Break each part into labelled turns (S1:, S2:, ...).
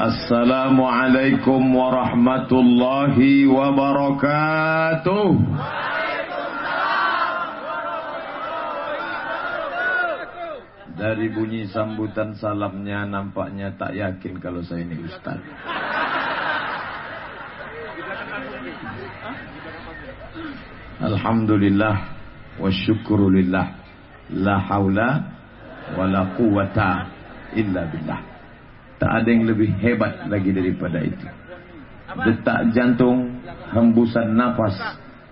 S1: Assalamualaikum warahmatullahi wabarakatuh. Dari bunyi sambutan salamnya nampaknya tak yakin kalau saya ini ustaz. Alhamdulillah wa syukurulillah la haula wa la quwata illa billah. Tak ada yang lebih hebat lagi daripada itu. Detak jantung, hembusan nafas,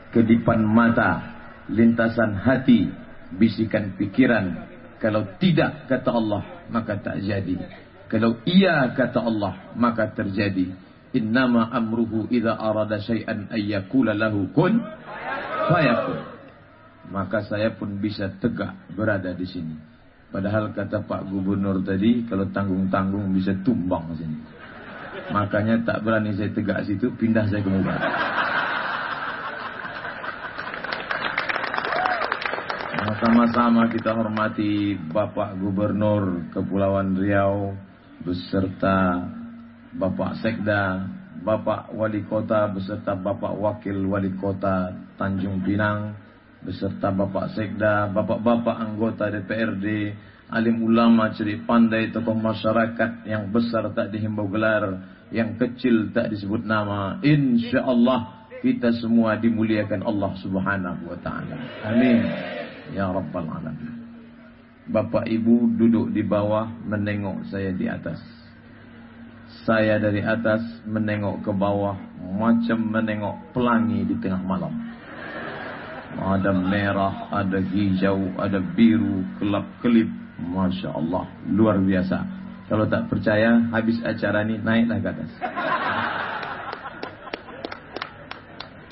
S1: kedipan mata, lintasan hati, bisikan pikiran. Kalau tidak kata Allah, maka tak jadi. Kalau iya kata Allah, maka terjadi. Innama amruhu idza arada syai'an ayyakula lahu kun fayakun. Maka saya pun bisa tegak berada di sini. Padahal kata Pak Gubernur tadi, kalau tanggung-tanggung bisa tumbang sini. Makanya tak berani saya tegak situ, pindah saya ke muka. Sama-sama kita hormati Bapak Gubernur Kepulauan Riau beserta Bapak Sekda, Bapak Wali Kota beserta Bapak Wakil Wali Kota Tanjung Pinang, beserta Bapak Sekda, Bapak-bapak anggota DPRD, alim ulama, ceri pandai, tokoh masyarakat yang besar tak dihimbau gelar, yang kecil tak disebut nama. Insya Allah kita semua dimuliakan Allah Subhanahu wa taala. Amin. Ya rabbal alamin. Bapak Ibu duduk di bawah menengok saya di atas. Saya dari atas menengok ke bawah macam menengok pelangi di tengah malam. Ada merah, ada hijau, ada biru, kelap-kelip. Masya Allah, luar biasa. Kalau tak percaya, habis acara ini naiklah ke atas.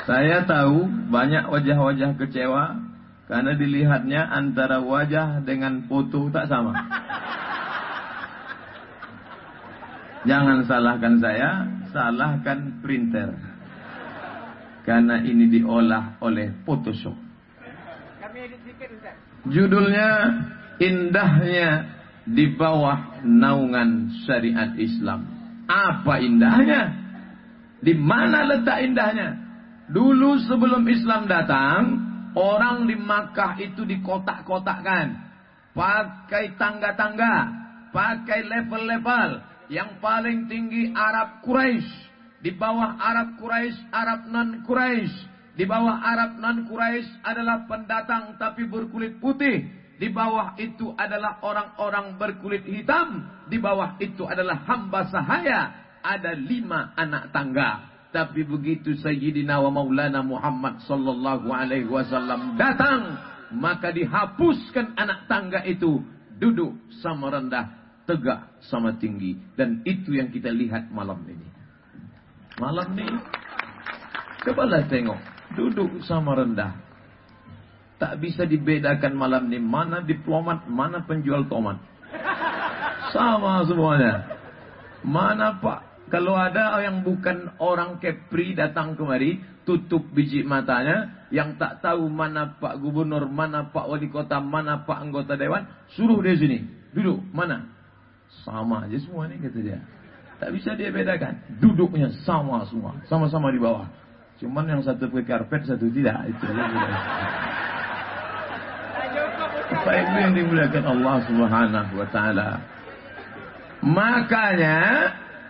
S1: Saya tahu banyak wajah-wajah kecewa karena dilihatnya antara wajah dengan foto tak sama. Jangan salahkan saya, salahkan printer. Karena ini diolah oleh Photoshop. Judulnya indahnya di bawah naungan syariat Islam. Apa indahnya? Di mana letak indahnya? Dulu sebelum Islam datang, orang di Makkah itu dikotak-kotakkan. Pakai tangga-tangga, pakai level-level. Yang paling tinggi Arab Quraisy, di bawah Arab Quraisy, Arab non Quraisy, di bawah Arab non Quraisy adalah pendatang tapi berkulit putih. Di bawah itu adalah orang-orang berkulit hitam. Di bawah itu adalah hamba sahaya. Ada lima anak tangga. Tapi begitu Sayyidina wa Maulana Muhammad sallallahu alaihi wasallam datang, maka dihapuskan anak tangga itu, duduk sama rendah, tegak sama tinggi dan itu yang kita lihat malam ini. Malam ini cobalah tengok, duduk sama rendah. Tak bisa dibedakan malam ini mana diplomat, mana penjual tomat. Sama semuanya. Mana Pak kalau ada yang bukan orang Kepri datang kemari, tutup biji matanya, yang tak tahu mana Pak Gubernur, mana Pak Wali Kota, mana Pak Anggota Dewan, suruh dia sini. Duduk, mana? Sama aja semua ini kata dia. Tak bisa dia bedakan. Duduknya sama semua. Sama-sama di bawah. Cuman yang satu pakai karpet, satu tidak. Itu Bapak Ibu yang dimuliakan Allah Subhanahu wa taala. Makanya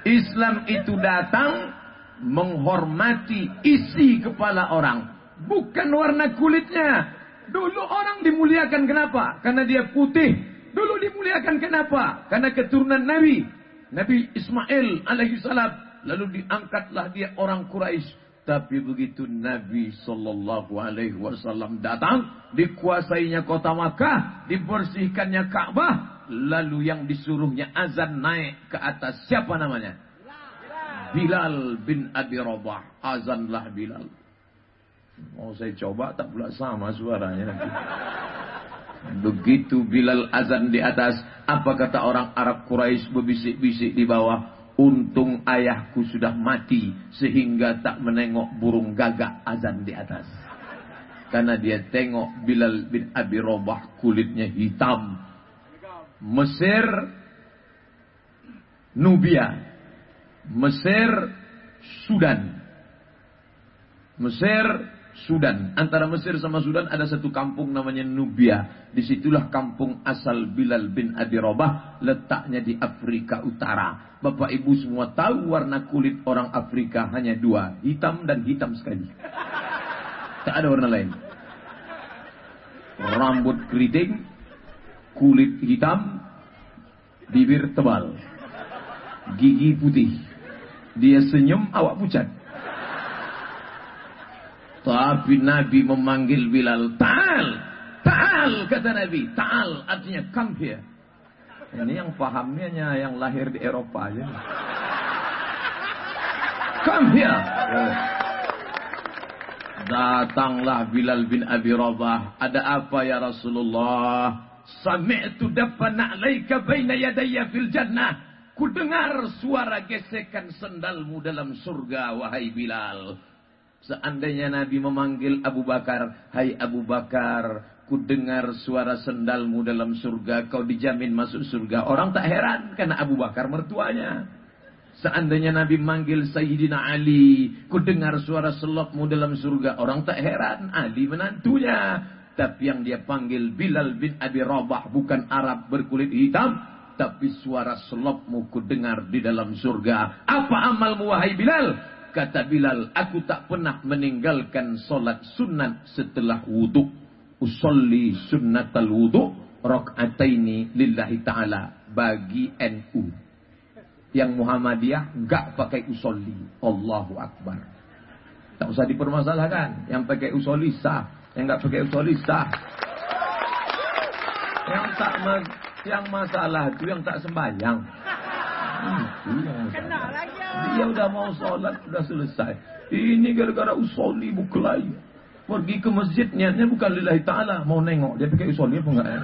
S1: Islam itu datang menghormati isi kepala orang, bukan warna kulitnya. Dulu orang dimuliakan kenapa? Karena dia putih. Dulu dimuliakan kenapa? Karena keturunan Nabi. Nabi Ismail alaihi salam. Lalu diangkatlah dia orang Quraisy. Tapi begitu Nabi Sallallahu Alaihi Wasallam datang, dikuasainya kota Makkah, dibersihkannya Ka'bah, lalu yang disuruhnya azan naik ke atas siapa namanya? Bilal bin Abi Rabah, azanlah Bilal. Mau saya coba tak pula sama suaranya nanti. Begitu Bilal azan di atas, apa kata orang Arab Quraisy berbisik-bisik di bawah? Untung ayahku sudah mati sehingga tak menengok burung gagak azan di atas. Karena dia tengok Bilal bin Abi Robah kulitnya hitam. Mesir, Nubia. Mesir, Sudan. Mesir, Sudan. Antara Mesir sama Sudan ada satu kampung namanya Nubia. Di situlah kampung asal Bilal bin Abi Robah. Letaknya di Afrika Utara. Bapak ibu semua tahu warna kulit orang Afrika hanya dua. Hitam dan hitam sekali. Tak ada warna lain. Rambut keriting, kulit hitam, bibir tebal, gigi putih. Dia senyum, awak pucat. Tapi Nabi memanggil Bilal, Ta'al, Ta'al, kata Nabi. Ta'al artinya come here. Ini yang pahamnya yang lahir di Eropa aja. Come here. Datanglah Bilal bin Abi Rabah. Ada apa ya Rasulullah? Sami'tu dafana alaika baina yadayya fil jannah. Ku dengar suara gesekan sendalmu dalam surga, wahai Bilal. Seandainya Nabi memanggil Abu Bakar, Hai Abu Bakar, ku dengar suara sendalmu dalam surga, kau dijamin masuk surga. Orang tak heran karena Abu Bakar mertuanya. Seandainya Nabi manggil Sayyidina Ali, ku dengar suara selopmu dalam surga. Orang tak heran, Ali menantunya. Tapi yang dia panggil Bilal bin Abi Rabah bukan Arab berkulit hitam. Tapi suara selopmu ku dengar di dalam surga. Apa amalmu wahai Bilal? Kata Bilal, aku tak pernah meninggalkan solat sunat setelah wudhu. Usolli sunnatal wudhu rok'ataini lillahi ta'ala. Bagi NU. Yang Muhammadiyah gak pakai usolli. Allahu Akbar. Tak usah dipermasalahkan. Yang pakai usolli sah. Yang gak pakai usolli sah. Yang tak yang masalah itu yang tak sembahyang. Kena lagi. Dia udah mau sholat, udah selesai. Ini gara-gara usoli buklai. Pergi ke masjid niatnya bukan lillahi ta'ala. Mau nengok. Dia pakai usoli apa enggak ya?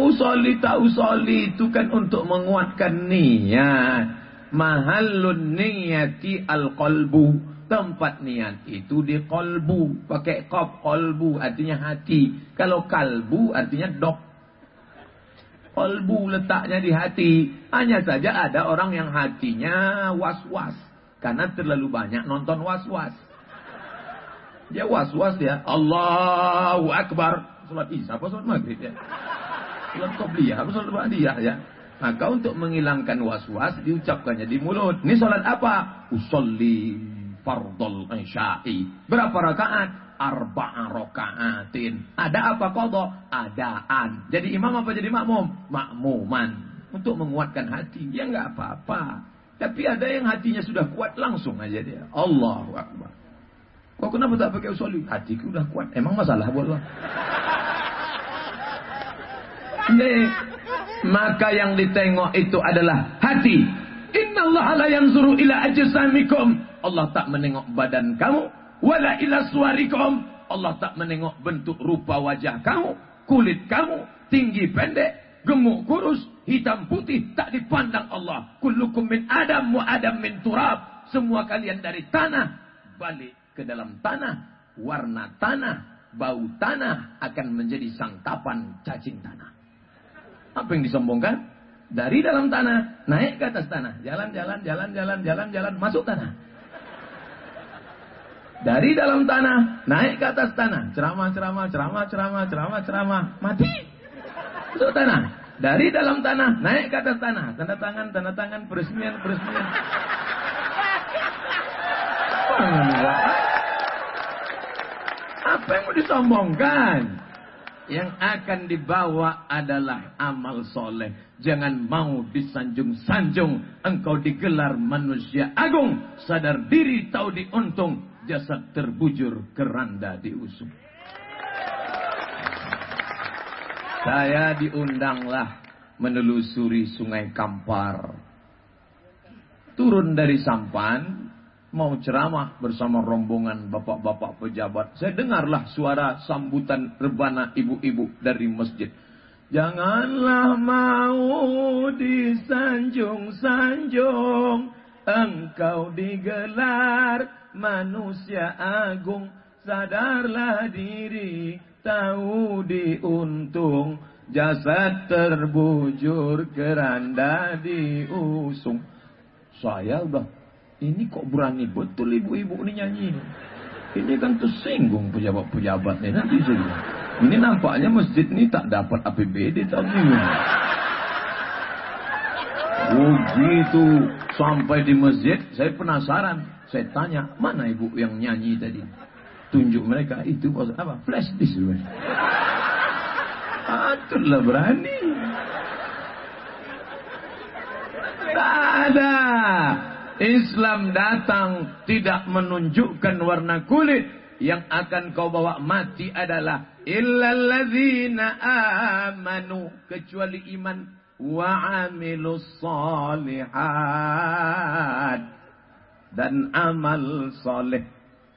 S1: Usoli tak usoli itu kan untuk menguatkan niat. Mahalun niyati al-qalbu. Tempat niat itu di kolbu. Pakai kop kolbu artinya hati. Kalau kalbu artinya dok. Kolbu letaknya di hati. Hanya saja ada orang yang hatinya was-was. Karena terlalu banyak nonton was-was. Dia was-was dia. Allahu Akbar. Salat Isya apa salat Maghrib ya? Salat Qobliyah apa salat Ba'diyah ya? Maka untuk menghilangkan was-was diucapkannya di mulut. Ini salat apa? Usolli fardol isya'i. Berapa rakaat? Arba'a rakaatin. Ada apa kodok? Adaan. Jadi imam apa jadi makmum? Makmuman. Untuk menguatkan hati. Ya nggak apa-apa. Tapi ada yang hatinya sudah kuat langsung aja dia. Allahu Akbar. Kok kenapa tak pakai usoli? Hatiku udah kuat. Emang masalah buat lo? Nih, maka yang ditengok itu adalah hati. Inna Allah la yanzuru ila ajsamikum. Allah tak menengok badan kamu. Wala ila suarikum. Allah tak menengok bentuk rupa wajah kamu. Kulit kamu. Tinggi pendek. Gemuk kurus. Hitam putih. Tak dipandang Allah. Kullukum min adam wa adam min turab. Semua kalian dari tanah. Balik ke dalam tanah. Warna tanah. Bau tanah akan menjadi sangkapan cacing tanah. Apa yang disombongkan? Dari dalam tanah, naik ke atas tanah. Jalan, jalan, jalan, jalan, jalan, jalan, masuk tanah. Dari dalam tanah, naik ke atas tanah. Ceramah, ceramah, ceramah, ceramah, ceramah, ceramah. Mati. Masuk tanah. Dari dalam tanah, naik ke atas tanah. Tanda tangan, tanda tangan, peresmian, peresmian. Apa yang mau disombongkan? Yang akan dibawa adalah amal soleh. Jangan mau disanjung-sanjung. Engkau digelar manusia agung. Sadar diri tahu diuntung. Jasad terbujur keranda diusung. Saya diundanglah menelusuri sungai Kampar. Turun dari sampan, mau ceramah bersama rombongan bapak-bapak pejabat. Saya dengarlah suara sambutan rebana ibu-ibu dari masjid. Janganlah mau disanjung-sanjung, engkau digelar manusia agung. Sadarlah diri, tahu diuntung, Jasad terbujur keranda diusung. Saya udah, ini kok berani betul ibu-ibu ini nyanyi ini. Ini kan tersinggung pejabat-pejabat nih nanti. Ini nampaknya masjid ini tak dapat APBD ini. Begitu sampai di masjid, saya penasaran. Saya tanya, mana ibu yang nyanyi tadi? Tunjuk mereka, itu apa? Flash disk. Atulah berani. Tak ada. Islam datang tidak menunjukkan warna kulit yang akan kau bawa mati adalah illalladzina amanu kecuali iman amilus salihat dan amal saleh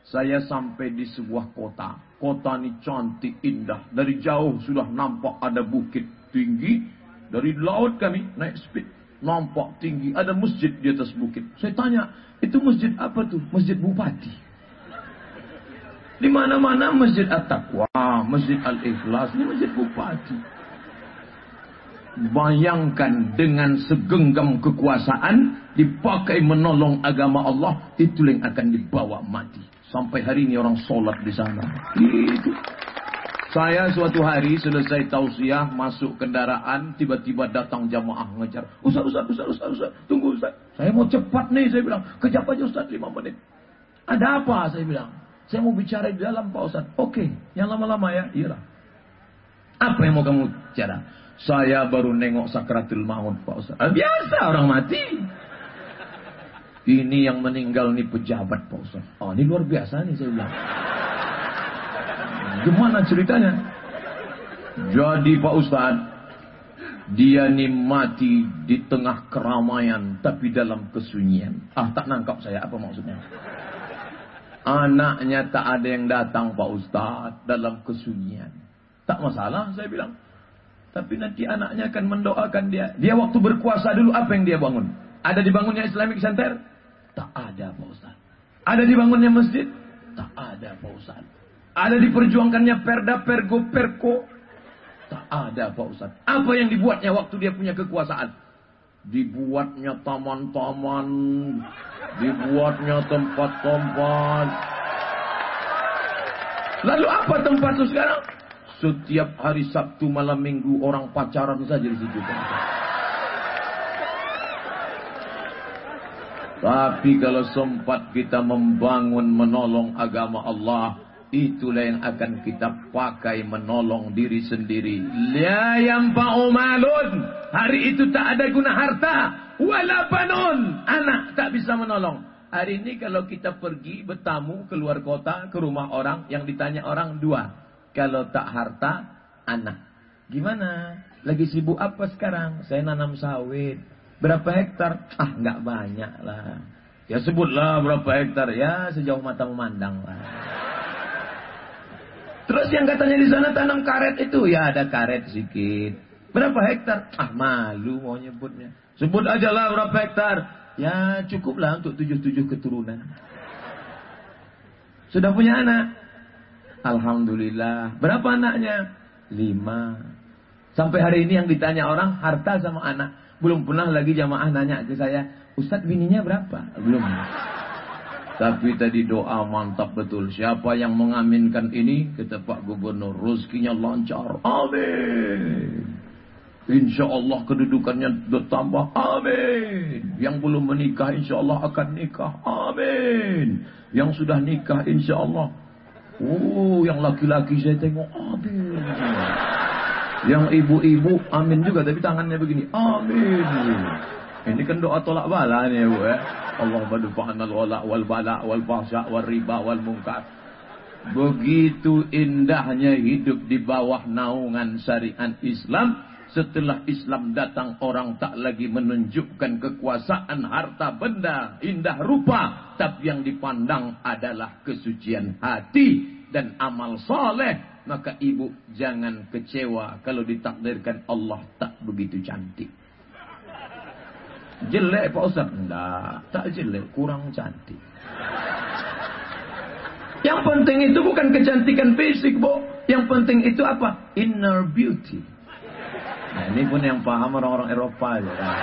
S1: saya sampai di sebuah kota kota ini cantik indah dari jauh sudah nampak ada bukit tinggi dari laut kami naik speed nampak tinggi, ada masjid di atas bukit. Saya tanya, itu masjid apa tuh? Masjid Bupati. Di mana-mana masjid At-Taqwa, masjid Al-Ikhlas, ini masjid Bupati. Bayangkan dengan segenggam kekuasaan dipakai menolong agama Allah, itu yang akan dibawa mati. Sampai hari ini orang sholat di sana. Itu. Saya suatu hari selesai tausiah masuk kendaraan tiba-tiba datang jamaah ngejar. Ustaz, Ustaz, Ustaz, Ustaz, Ustaz, tunggu Ustaz. Saya mau cepat nih saya bilang. Kejap aja Ustaz lima menit. Ada apa saya bilang. Saya mau bicara di dalam Pak Ustaz. Oke, yang lama-lama ya. Iyalah. Apa yang mau kamu bicara? Saya baru nengok sakratul maut Pak Ustaz. Ah, biasa orang mati. Ini yang meninggal nih pejabat Pak Ustaz. Oh ini luar biasa nih saya bilang. Gimana ceritanya? Jadi Pak Ustaz, dia ni mati di tengah keramaian tapi dalam kesunyian. Ah tak nangkap saya apa maksudnya? Anaknya tak ada yang datang Pak Ustaz dalam kesunyian. Tak masalah saya bilang. Tapi nanti anaknya akan mendoakan dia. Dia waktu berkuasa dulu apa yang dia bangun? Ada dibangunnya Islamic Center? Tak ada Pak Ustaz. Ada dibangunnya masjid? Tak ada Pak Ustaz. Ada diperjuangkannya perda, pergo, perko. Tak ada Pak Ustaz. Apa yang dibuatnya waktu dia punya kekuasaan? Dibuatnya taman-taman. Dibuatnya tempat-tempat. Lalu apa tempat itu sekarang? Setiap hari Sabtu malam minggu orang pacaran saja di situ. Tapi kalau sempat kita membangun menolong agama Allah, Itulah yang akan kita pakai menolong diri sendiri. La yang malun. Hari itu tak ada guna harta. Wala. Anak tak bisa menolong. Hari ini kalau kita pergi bertamu keluar kota ke rumah orang. Yang ditanya orang dua. Kalau tak harta, anak. Gimana? Lagi sibuk apa sekarang? Saya nanam sawit. Berapa hektar? Ah, nggak banyak lah. Ya sebutlah berapa hektar. Ya sejauh mata memandang lah. Terus yang katanya di sana tanam karet itu, ya ada karet sedikit. Berapa hektar? Ah malu mau nyebutnya. Sebut aja lah berapa hektar. Ya cukuplah untuk tujuh-tujuh keturunan. Sudah punya anak? Alhamdulillah. Berapa anaknya? Lima. Sampai hari ini yang ditanya orang, harta sama anak. Belum pernah lagi jamaah nanya ke saya, Ustadz bininya berapa? Belum. Tapi tadi doa mantap betul. Siapa yang mengaminkan ini? Kata Pak Gubernur. Rezekinya lancar. Amin. Insya Allah kedudukannya bertambah. Amin. Yang belum menikah insya Allah akan nikah. Amin. Yang sudah nikah insya Allah. Oh, yang laki-laki saya tengok. Amin. Yang ibu-ibu amin juga. Tapi tangannya begini. Amin. Ini kan doa tolak bala nih bu ya. Allah badufa'anal wala wal bala wal fahsya wal riba wal. Begitu indahnya hidup di bawah naungan syariat Islam. Setelah Islam datang orang tak lagi menunjukkan kekuasaan harta benda indah rupa. Tapi yang dipandang adalah kesucian hati dan amal soleh. Maka ibu jangan kecewa kalau ditakdirkan Allah tak begitu cantik. Jelek Pak Ustaz? Enggak, tak jelek, kurang cantik. Yang penting itu bukan kecantikan fisik, Bu. Yang penting itu apa? Inner beauty. Nah, ini pun yang paham orang-orang Eropa aja. Kan?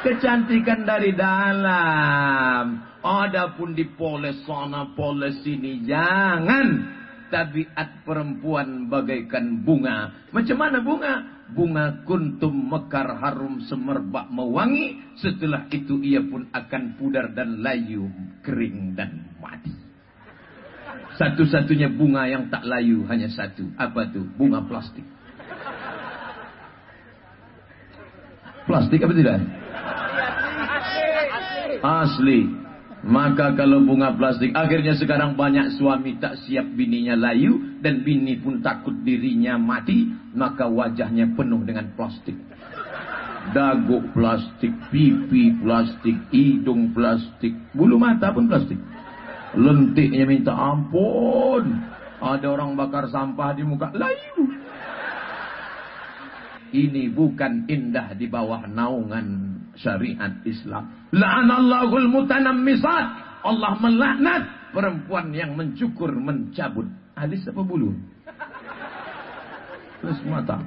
S1: Kecantikan dari dalam. Adapun dipoles sana, poles sini. Jangan. Tabiat perempuan bagaikan bunga. Macam mana bunga? Bunga kuntum mekar harum semerbak mewangi. Setelah itu ia pun akan pudar dan layu, kering dan mati. Satu-satunya bunga yang tak layu hanya satu. Apa tuh? Bunga plastik. Plastik apa tidak? Asli. Maka kalau bunga plastik, akhirnya sekarang banyak suami tak siap bininya layu dan bini pun takut dirinya mati, maka wajahnya penuh dengan plastik. Dagu plastik, pipi plastik, hidung plastik, bulu mata pun plastik. Lentiknya minta ampun. Ada orang bakar sampah di muka layu. Ini bukan indah di bawah naungan syariat Islam. La'anallahul mutanammisat. Allah melaknat perempuan yang mencukur, mencabut. Alis apa bulu? Terus mata.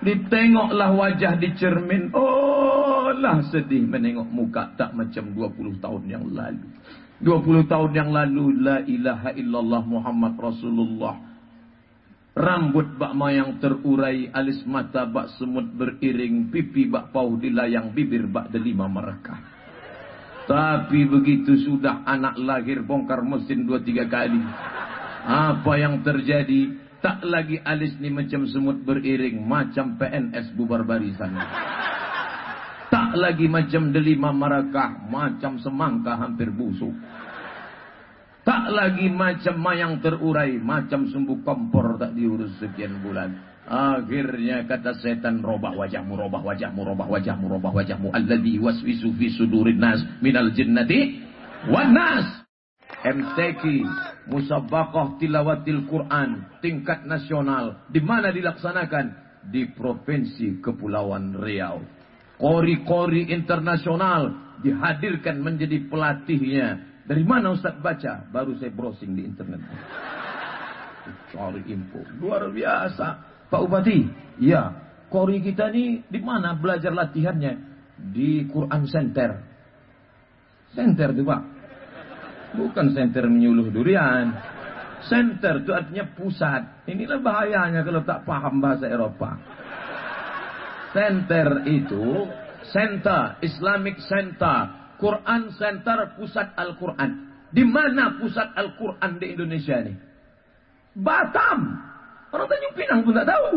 S1: Ditengoklah wajah di cermin. Oh lah sedih menengok muka tak macam 20 tahun yang lalu. 20 tahun yang lalu la ilaha illallah Muhammad Rasulullah Rambut bak mayang terurai, alis mata bak semut beriring, pipi bak pauh dilayang, bibir bak delima mereka. Tapi begitu sudah anak lahir bongkar mesin dua tiga kali. Apa yang terjadi? Tak lagi alis ni macam semut beriring, macam PNS bubar barisan. Tak lagi macam delima mereka, macam semangka hampir busuk. Tak lagi macam mayang terurai, macam sumbu kompor tak diurus sekian bulan. Akhirnya kata setan robah wajahmu, robah wajahmu, robah wajahmu, robah wajahmu. Alladhi waswisu fi sudurin nas minal jinnati wan nas. MTQ Musabaqah Tilawatil Quran tingkat nasional di mana dilaksanakan di Provinsi Kepulauan Riau. Kori-kori internasional dihadirkan menjadi pelatihnya dari mana Ustaz baca? Baru saya browsing di internet. Cari info. Luar biasa. Pak Upati, ya. Kori kita ini di mana belajar latihannya? Di Quran Center. Center itu Pak. Bukan center menyuluh durian. Center itu artinya pusat. Inilah bahayanya kalau tak paham bahasa Eropa. Center itu center, Islamic Center. Quran Center Pusat Al-Quran. Di mana pusat Al-Quran di Indonesia ini? Batam. Orang Tanjung Pinang pun tak tahu.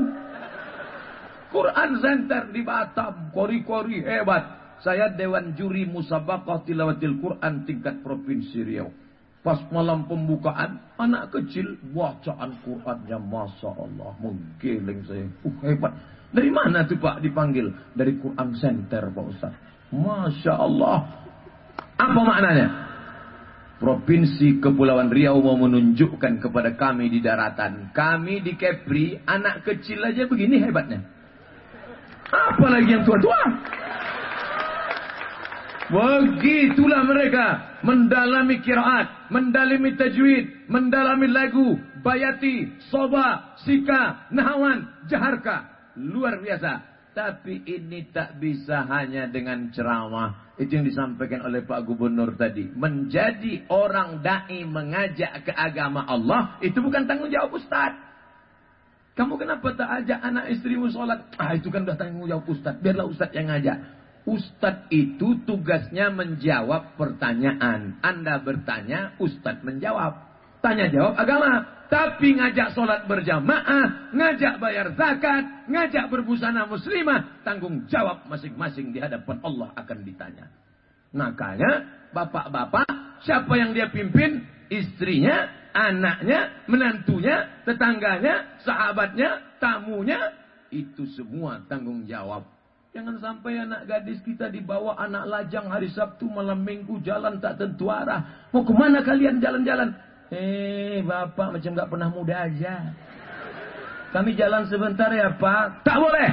S1: Quran Center di Batam. Kori-kori hebat. Saya Dewan Juri Musabakah Tilawatil Quran tingkat Provinsi Riau. Pas malam pembukaan, anak kecil bacaan Qurannya Masya Allah. Menggeleng saya. Uh, hebat. Dari mana tuh Pak dipanggil? Dari Quran Center Pak Ustaz. Masya Allah. Apa maknanya? Provinsi Kepulauan Riau mau menunjukkan kepada kami di daratan. Kami di Kepri, anak kecil aja begini hebatnya. Apalagi yang tua-tua. Begitulah mereka mendalami kiraat, mendalami tajwid, mendalami lagu, bayati, soba, sika, nahawan, jaharka. Luar biasa. Tapi ini tak bisa hanya dengan ceramah. Itu yang disampaikan oleh Pak Gubernur tadi. Menjadi orang da'i mengajak ke agama Allah. Itu bukan tanggung jawab Ustaz. Kamu kenapa tak ajak anak istrimu sholat? Ah itu kan udah tanggung jawab Ustaz. Biarlah Ustaz yang ngajak. Ustaz itu tugasnya menjawab pertanyaan. Anda bertanya, Ustaz menjawab. Tanya jawab agama. Tapi ngajak sholat berjamaah, ngajak bayar zakat, ngajak berbusana muslimah, tanggung jawab masing-masing di hadapan Allah akan ditanya. Makanya, bapak-bapak, siapa yang dia pimpin? Istrinya, anaknya, menantunya, tetangganya, sahabatnya, tamunya, itu semua tanggung jawab. Jangan sampai anak gadis kita dibawa anak lajang hari Sabtu malam minggu jalan tak tentu arah. Mau ke mana kalian jalan-jalan? Eh, bapak macam gak pernah muda aja. Kami jalan sebentar ya pak. Tak boleh.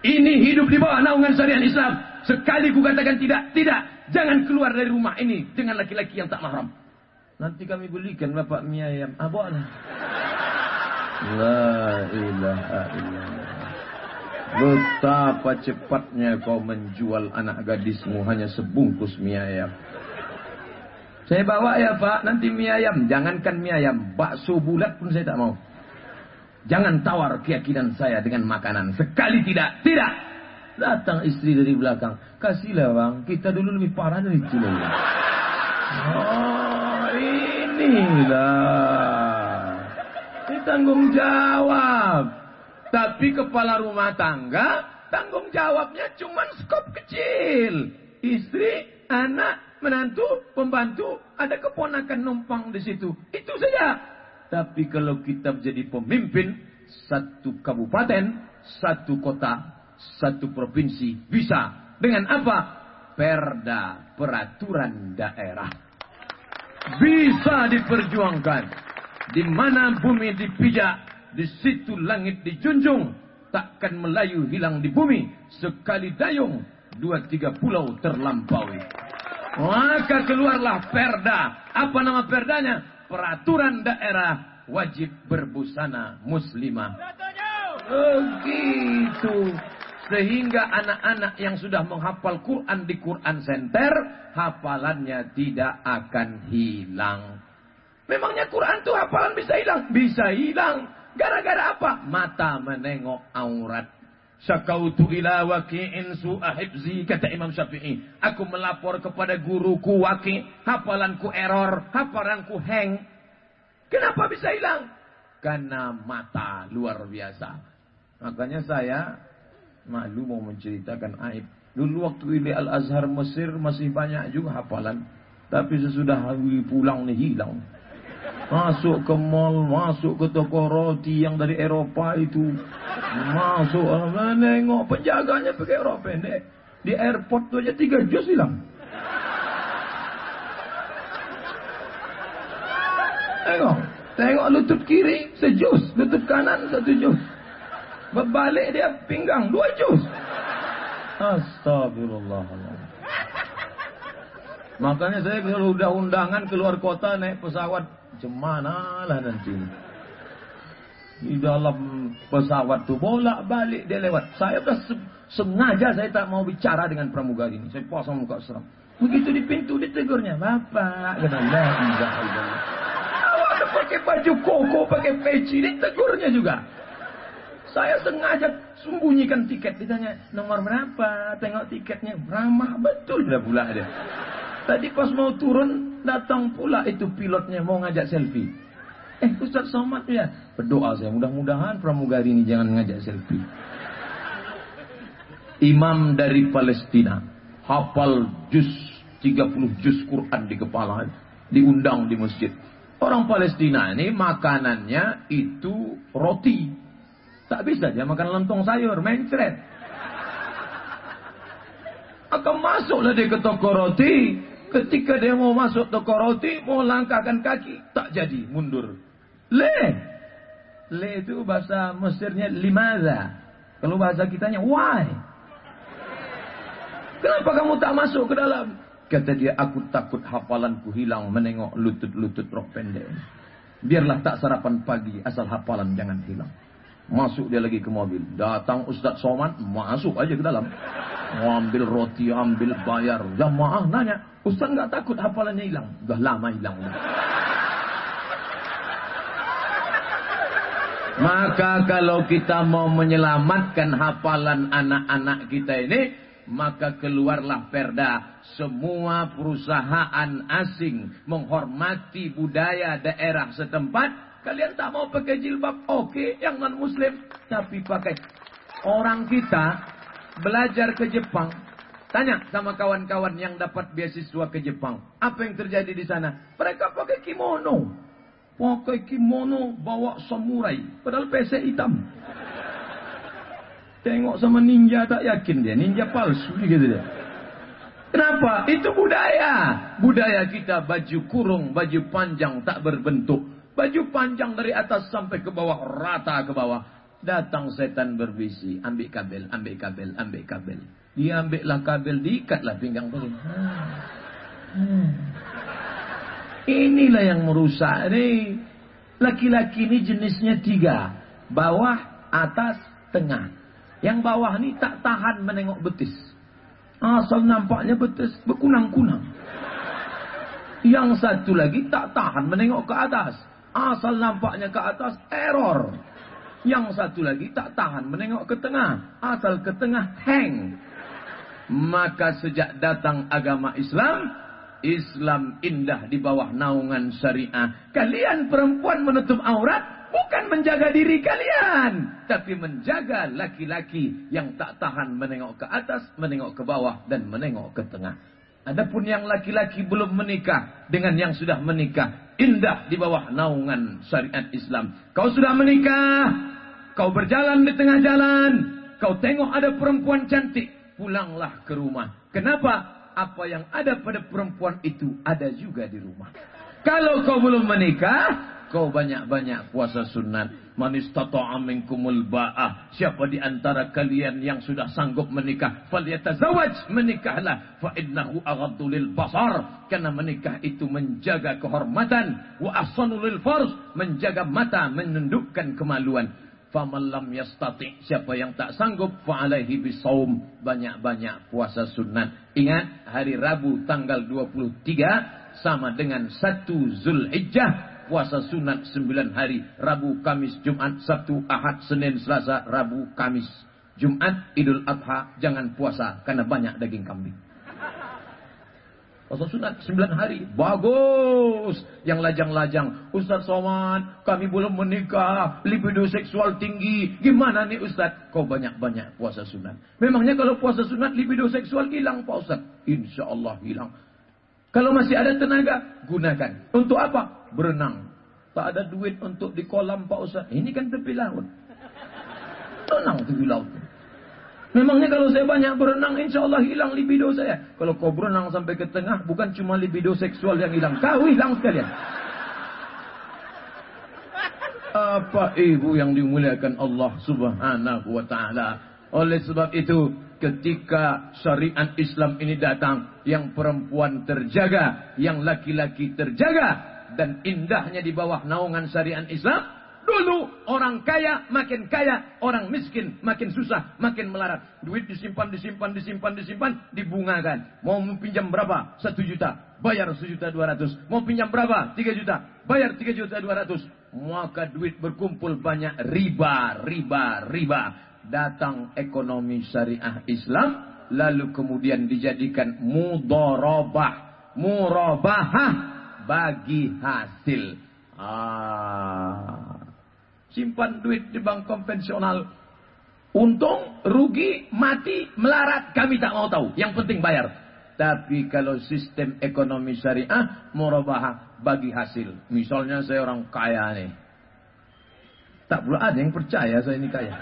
S1: Ini hidup di bawah naungan syariat Islam. Sekali ku katakan tidak, tidak. Jangan keluar dari rumah ini dengan laki-laki yang tak mahram. Nanti kami belikan bapak mie ayam. Ah, boleh. La ilaha illallah. Betapa cepatnya kau menjual anak gadismu hanya sebungkus mie ayam. Saya bawa ya pak, nanti mie ayam. Jangankan mie ayam, bakso bulat pun saya tak mau. Jangan tawar keyakinan saya dengan makanan. Sekali tidak, tidak. Datang istri dari belakang. Kasihlah bang, kita dulu lebih parah dari itu. Oh, inilah. Ini tanggung jawab. Tapi kepala rumah tangga, tanggung jawabnya cuma skop kecil. Istri, anak, menantu, pembantu, ada keponakan numpang di situ. Itu saja. Tapi kalau kita menjadi pemimpin satu kabupaten, satu kota, satu provinsi, bisa dengan apa? Perda, peraturan daerah. Bisa diperjuangkan. Di mana bumi dipijak, di situ langit dijunjung. Takkan Melayu hilang di bumi. Sekali dayung, dua tiga pulau terlampaui. Maka keluarlah perda. Apa nama perdanya? Peraturan daerah wajib berbusana muslimah. Begitu. Sehingga anak-anak yang sudah menghafal Quran di Quran Center, hafalannya tidak akan hilang. Memangnya Quran itu hafalan bisa hilang? Bisa hilang. Gara-gara apa? Mata menengok aurat Syakautu ila waki'in su'ahibzi, kata Imam Syafi'i. Aku melapor kepada guruku waki, hafalanku error, hafalanku hang. Kenapa bisa hilang? Karena mata luar biasa. Makanya saya malu mau menceritakan aib. Dulu waktu ini Al-Azhar Mesir masih banyak juga hafalan. Tapi sesudah pulang nih hilang. Masuk ke mall, masuk ke toko roti yang dari Eropa itu. Masuk, nengok penjaganya pakai rok pendek. Di airport tuh aja tiga jus hilang. Tengok, tengok lutut kiri sejus, lutut kanan satu jus. Berbalik dia pinggang dua jus. Astagfirullahaladzim. Makanya saya kalau udah undangan keluar kota naik pesawat Cemana lah nanti. Di dalam pesawat tu bolak balik dia lewat. Saya dah sengaja saya tak mau bicara dengan pramugari ini. Saya pasang muka seram. Begitu di pintu ditegurnya. Bapak. Ilaha Awak ada pakai baju koko, pakai peci. Ditegurnya juga. Saya sengaja sembunyikan tiket. Ditanya, nomor berapa? Tengok tiketnya. Ramah betul dah pula dia. Tadi pas mau turun, Datang pula itu pilotnya mau ngajak selfie. Eh Ustaz Somad ya. Berdoa saya mudah-mudahan pramugari ini jangan ngajak selfie. Imam dari Palestina. Hafal juz 30 juz Quran di kepala. Diundang di masjid. Orang Palestina ini makanannya itu roti. Tak bisa dia makan lontong sayur, mencret. Akan masuklah dia ke toko roti, Ketika dia mau masuk toko roti, mau langkahkan kaki, tak jadi, mundur. Le. Le itu bahasa Mesirnya limaza. Kalau bahasa kitanya, why? Kenapa kamu tak masuk ke dalam? Kata dia, aku takut hafalanku hilang menengok lutut-lutut rok pendek. Biarlah tak sarapan pagi, asal hafalan jangan hilang. Masuk dia lagi ke mobil. Datang Ustaz Somad, masuk aja ke dalam. Mau ambil roti, ambil bayar. Jamaah nanya, Ustaz nggak takut hafalannya hilang? Udah lama hilang. Maka kalau kita mau menyelamatkan hafalan anak-anak kita ini, maka keluarlah perda. Semua perusahaan asing menghormati budaya daerah setempat Kalian tak mau pakai jilbab, oke, okay, yang non muslim, tapi pakai. Orang kita belajar ke Jepang, tanya sama kawan-kawan yang dapat beasiswa ke Jepang, apa yang terjadi di sana? Mereka pakai kimono, pakai kimono bawa samurai, padahal PC hitam. Tengok sama ninja tak yakin dia, ninja palsu gitu dia. Kenapa? Itu budaya. Budaya kita baju kurung, baju panjang tak berbentuk. Baju panjang dari atas sampai ke bawah, rata ke bawah. Datang setan berbisi. Ambil kabel, ambil kabel, ambil kabel. Dia ambillah kabel, diikatlah pinggang tadi. Hmm. Inilah yang merusak. Ini laki-laki ini jenisnya tiga. Bawah, atas, tengah. Yang bawah ni tak tahan menengok betis. Asal nampaknya betis berkunang-kunang. Yang satu lagi tak tahan menengok ke atas. Asal nampaknya ke atas, error. Yang satu lagi tak tahan menengok ke tengah. Asal ke tengah, hang. Maka sejak datang agama Islam, Islam indah di bawah naungan syariah. Kalian perempuan menutup aurat, bukan menjaga diri kalian. Tapi menjaga laki-laki yang tak tahan menengok ke atas, menengok ke bawah, dan menengok ke tengah. Adapun yang laki-laki belum menikah dengan yang sudah menikah, indah di bawah naungan syariat Islam. Kau sudah menikah, kau berjalan di tengah jalan, kau tengok ada perempuan cantik, pulanglah ke rumah. Kenapa? Apa yang ada pada perempuan itu ada juga di rumah. Kalau kau belum menikah, Kau banyak-banyak puasa sunat. Istata'a minkumul ba'ah. Siapa di antara kalian yang sudah sanggup menikah, falyatazawaj, menikahlah. Fa innahu basar. Karena menikah itu menjaga kehormatan, wa ahsanu lil menjaga mata, menundukkan kemaluan. Faman lam yastati siapa yang tak sanggup fa alaihi bisawm banyak-banyak puasa sunat. Ingat hari Rabu tanggal 23 sama dengan 1 Zulhijjah puasa sunat sembilan hari. Rabu, Kamis, Jumat, Sabtu, Ahad, Senin, Selasa, Rabu, Kamis. Jumat, Idul Adha, jangan puasa karena banyak daging kambing. Puasa sunat sembilan hari. Bagus. Yang lajang-lajang. Ustaz Somad, kami belum menikah. Libido seksual tinggi. Gimana nih Ustaz? Kau banyak-banyak puasa sunat. Memangnya kalau puasa sunat libido seksual hilang Pak Ustaz? Insya Allah hilang. Kalau masih ada tenaga, gunakan. Untuk apa? Berenang. Tak ada duit untuk di kolam Pak Ustaz. Ini kan tepi laut. Tenang tepi laut. Memangnya kalau saya banyak berenang, insya Allah hilang libido saya. Kalau kau berenang sampai ke tengah, bukan cuma libido seksual yang hilang. Kau hilang sekalian. Apa ibu yang dimuliakan Allah subhanahu wa ta'ala. Oleh sebab itu, ketika syariat Islam ini datang, yang perempuan terjaga, yang laki-laki terjaga, dan indahnya di bawah naungan syariat Islam, dulu orang kaya makin kaya, orang miskin makin susah, makin melarat. Duit disimpan, disimpan, disimpan, disimpan, dibungakan. Mau pinjam berapa? Satu juta, bayar sejuta dua ratus. Mau pinjam berapa? Tiga juta, bayar tiga juta dua ratus. Maka duit berkumpul banyak riba, riba, riba datang ekonomi syariah Islam lalu kemudian dijadikan mudorobah murabahah bagi hasil ah. simpan duit di bank konvensional untung rugi mati melarat kami tak mau tahu yang penting bayar tapi kalau sistem ekonomi syariah murabahah bagi hasil misalnya saya orang kaya nih tak pula ada yang percaya saya ini kaya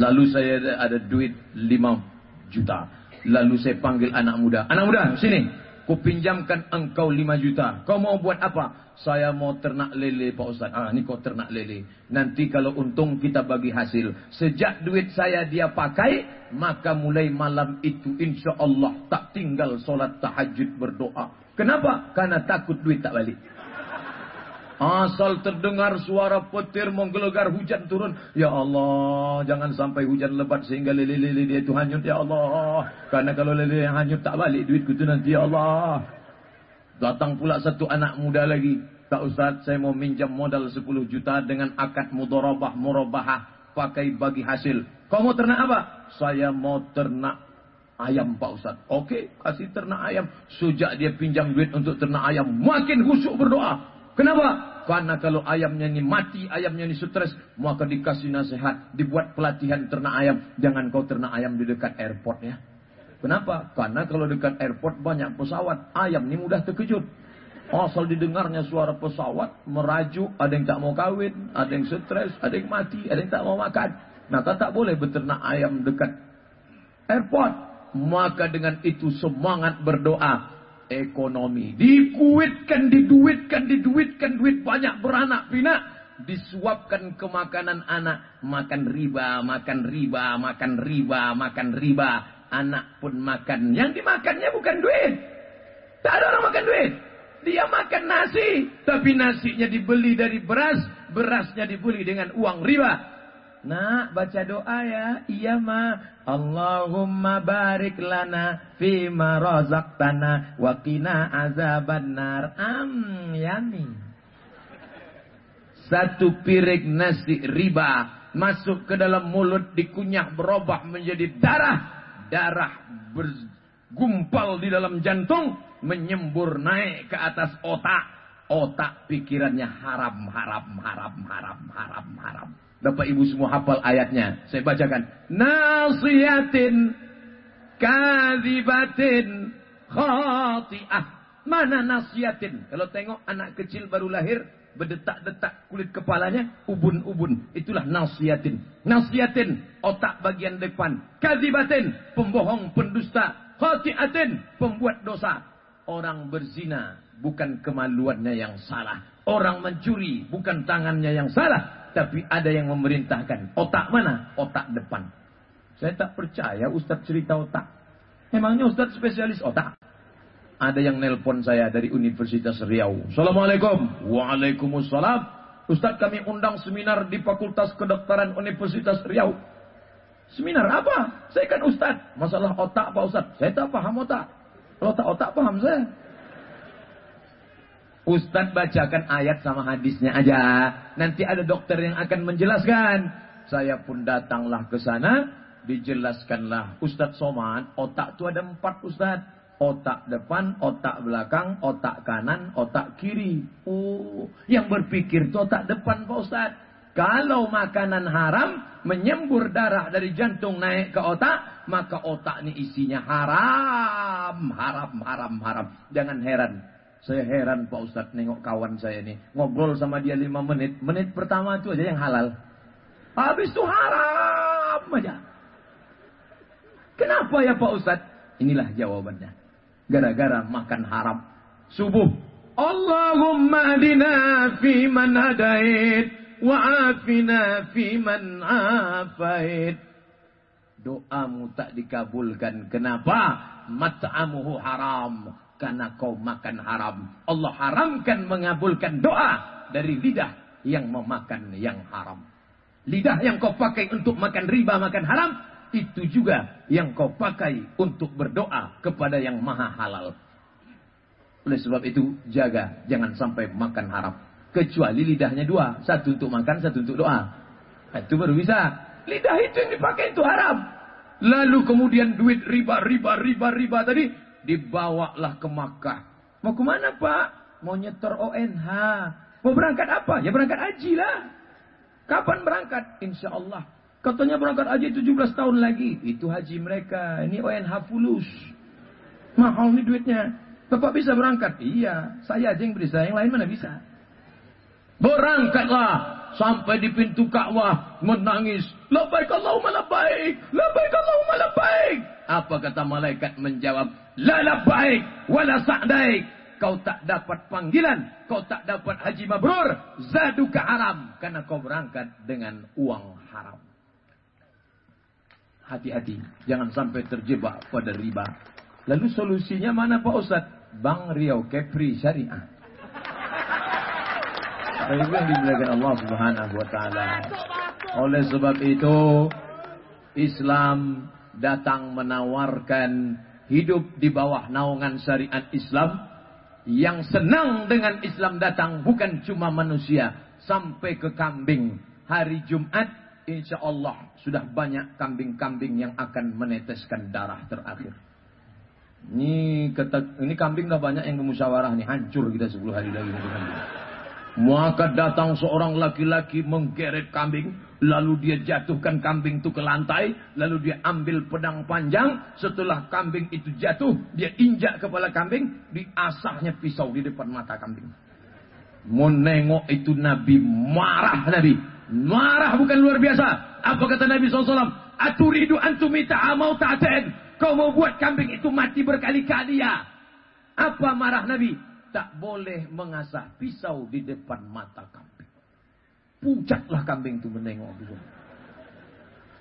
S1: Lalu saya ada duit 5 juta. Lalu saya panggil anak muda. Anak muda, sini. Ku pinjamkan engkau 5 juta. Kau mau buat apa? Saya mau ternak lele Pak Ustaz. Ah, ni kau ternak lele. Nanti kalau untung kita bagi hasil. Sejak duit saya dia pakai, maka mulai malam itu insya Allah tak tinggal solat tahajud berdoa. Kenapa? Karena takut duit tak balik. Asal terdengar suara petir menggelegar hujan turun. Ya Allah, jangan sampai hujan lebat sehingga lele-lele dia itu hanyut. Ya Allah, karena kalau lele yang hanyut tak balik duitku itu nanti. Ya Allah. Datang pula satu anak muda lagi. Tak Ustaz, saya mau minjam modal 10 juta dengan akad mudorobah, murabahah. Pakai bagi hasil. Kau mau ternak apa? Saya mau ternak ayam Pak Ustaz. Oke, kasih ternak ayam. Sejak dia pinjam duit untuk ternak ayam, makin khusyuk berdoa. Kenapa? Karena kalau ayamnya ini mati, ayamnya ini stres, maka dikasih nasihat, dibuat pelatihan ternak ayam. Jangan kau ternak ayam di dekat airport ya. Kenapa? Karena kalau dekat airport banyak pesawat, ayam ini mudah terkejut. Asal didengarnya suara pesawat, merajuk, ada yang tak mau kawin, ada yang stres, ada yang mati, ada yang tak mau makan. Nah, tak, tak boleh beternak ayam dekat airport. Maka dengan itu semangat berdoa ekonomi. Dikuitkan, diduitkan, diduitkan, duit banyak beranak pinak. Disuapkan ke makanan anak. Makan riba, makan riba, makan riba, makan riba. Anak pun makan. Yang dimakannya bukan duit. Tak ada orang makan duit. Dia makan nasi. Tapi nasinya dibeli dari beras. Berasnya dibeli dengan uang riba. Nak, baca doa ya. Iya, Ma. Allahumma barik lana fima razaqtana wa qina azaban nar. Am, yami. Satu piring nasi riba masuk ke dalam mulut dikunyah berubah menjadi darah. Darah bergumpal di dalam jantung menyembur naik ke atas otak. Otak pikirannya haram, haram, haram, haram, haram, haram. Bapak Ibu semua hafal ayatnya. Saya bacakan. Nasiyatin kadzibatin khati'ah. Mana nasiyatin? Kalau tengok anak kecil baru lahir, berdetak-detak kulit kepalanya, ubun-ubun. Itulah nasiyatin. Nasiyatin, otak bagian depan. Kadzibatin, pembohong, pendusta. Khati'atin, pembuat dosa. Orang berzina, bukan kemaluannya yang salah. Orang mencuri, bukan tangannya yang salah tapi ada yang memerintahkan. Otak mana? Otak depan. Saya tak percaya Ustadz cerita otak. Emangnya Ustadz spesialis otak? Ada yang nelpon saya dari Universitas Riau. Assalamualaikum. Waalaikumsalam. Ustadz kami undang seminar di Fakultas Kedokteran Universitas Riau. Seminar apa? Saya kan Ustadz. Masalah otak Pak Ustadz. Saya tak paham otak. Kalau tak otak paham saya. Ustadz bacakan ayat sama hadisnya aja. Nanti ada dokter yang akan menjelaskan. Saya pun datanglah ke sana. Dijelaskanlah. Ustadz Somad, otak itu ada empat Ustadz. Otak depan, otak belakang, otak kanan, otak kiri. Oh, yang berpikir itu otak depan Pak Ustadz. Kalau makanan haram menyembur darah dari jantung naik ke otak, maka otak ini isinya haram, haram, haram, haram. Jangan heran, saya heran Pak Ustadz nengok kawan saya ini. Ngobrol sama dia lima menit. Menit pertama itu aja yang halal. Habis itu haram aja. Kenapa ya Pak Ustadz? Inilah jawabannya. Gara-gara makan haram. Subuh. Allahumma adina fi man hadait. Wa afina fi man afait. Doamu tak dikabulkan. Kenapa? Mat'amuhu haram karena kau makan haram. Allah haramkan mengabulkan doa dari lidah yang memakan yang haram. Lidah yang kau pakai untuk makan riba, makan haram, itu juga yang kau pakai untuk berdoa kepada yang maha halal. Oleh sebab itu, jaga, jangan sampai makan haram. Kecuali lidahnya dua, satu untuk makan, satu untuk doa. Itu baru bisa. Lidah itu yang dipakai itu haram. Lalu kemudian duit riba, riba, riba, riba tadi dibawalah ke Makkah. Mau ke mana Pak? Mau nyetor ONH. Mau berangkat apa? Ya berangkat haji lah. Kapan berangkat? Insya Allah. Katanya berangkat haji 17 tahun lagi. Itu haji mereka. Ini ONH fulus. Mahal nih duitnya. Bapak bisa berangkat? Iya. Saya aja yang bisa. Yang lain mana bisa? Berangkatlah. Sampai di pintu Ka'bah menangis. Labbaik Allahumma labbaik. Labbaik Allahumma labbaik. Apa kata malaikat menjawab? La labbaik wala sa'daik. Kau tak dapat panggilan, kau tak dapat haji mabrur, zaduka haram karena kau berangkat dengan uang haram. Hati-hati, jangan sampai terjebak pada riba. Lalu solusinya mana Pak Ustaz? Bang Riau Kepri Syariah. Yang dimuliakan Allah Subhanahu wa taala. Oleh sebab itu Islam datang menawarkan hidup di bawah naungan syariat Islam yang senang dengan Islam datang bukan cuma manusia sampai ke kambing. Hari Jumat insya Allah sudah banyak kambing-kambing yang akan meneteskan darah terakhir. Ini ini kambing dah banyak yang bermusyawarah nih hancur kita 10 hari lagi maka datang seorang laki-laki menggeret kambing Lalu dia jatuhkan kambing itu ke lantai. Lalu dia ambil pedang panjang. Setelah kambing itu jatuh, dia injak kepala kambing. Diasahnya pisau di depan mata kambing. Menengok itu Nabi marah Nabi. Marah bukan luar biasa. Apa kata Nabi SAW? Aturidu antumita amau ta'aten. Kau mau buat kambing itu mati berkali-kali ya. Apa marah Nabi? Tak boleh mengasah pisau di depan mata kambing. Pucatlah kambing itu menengok gitu.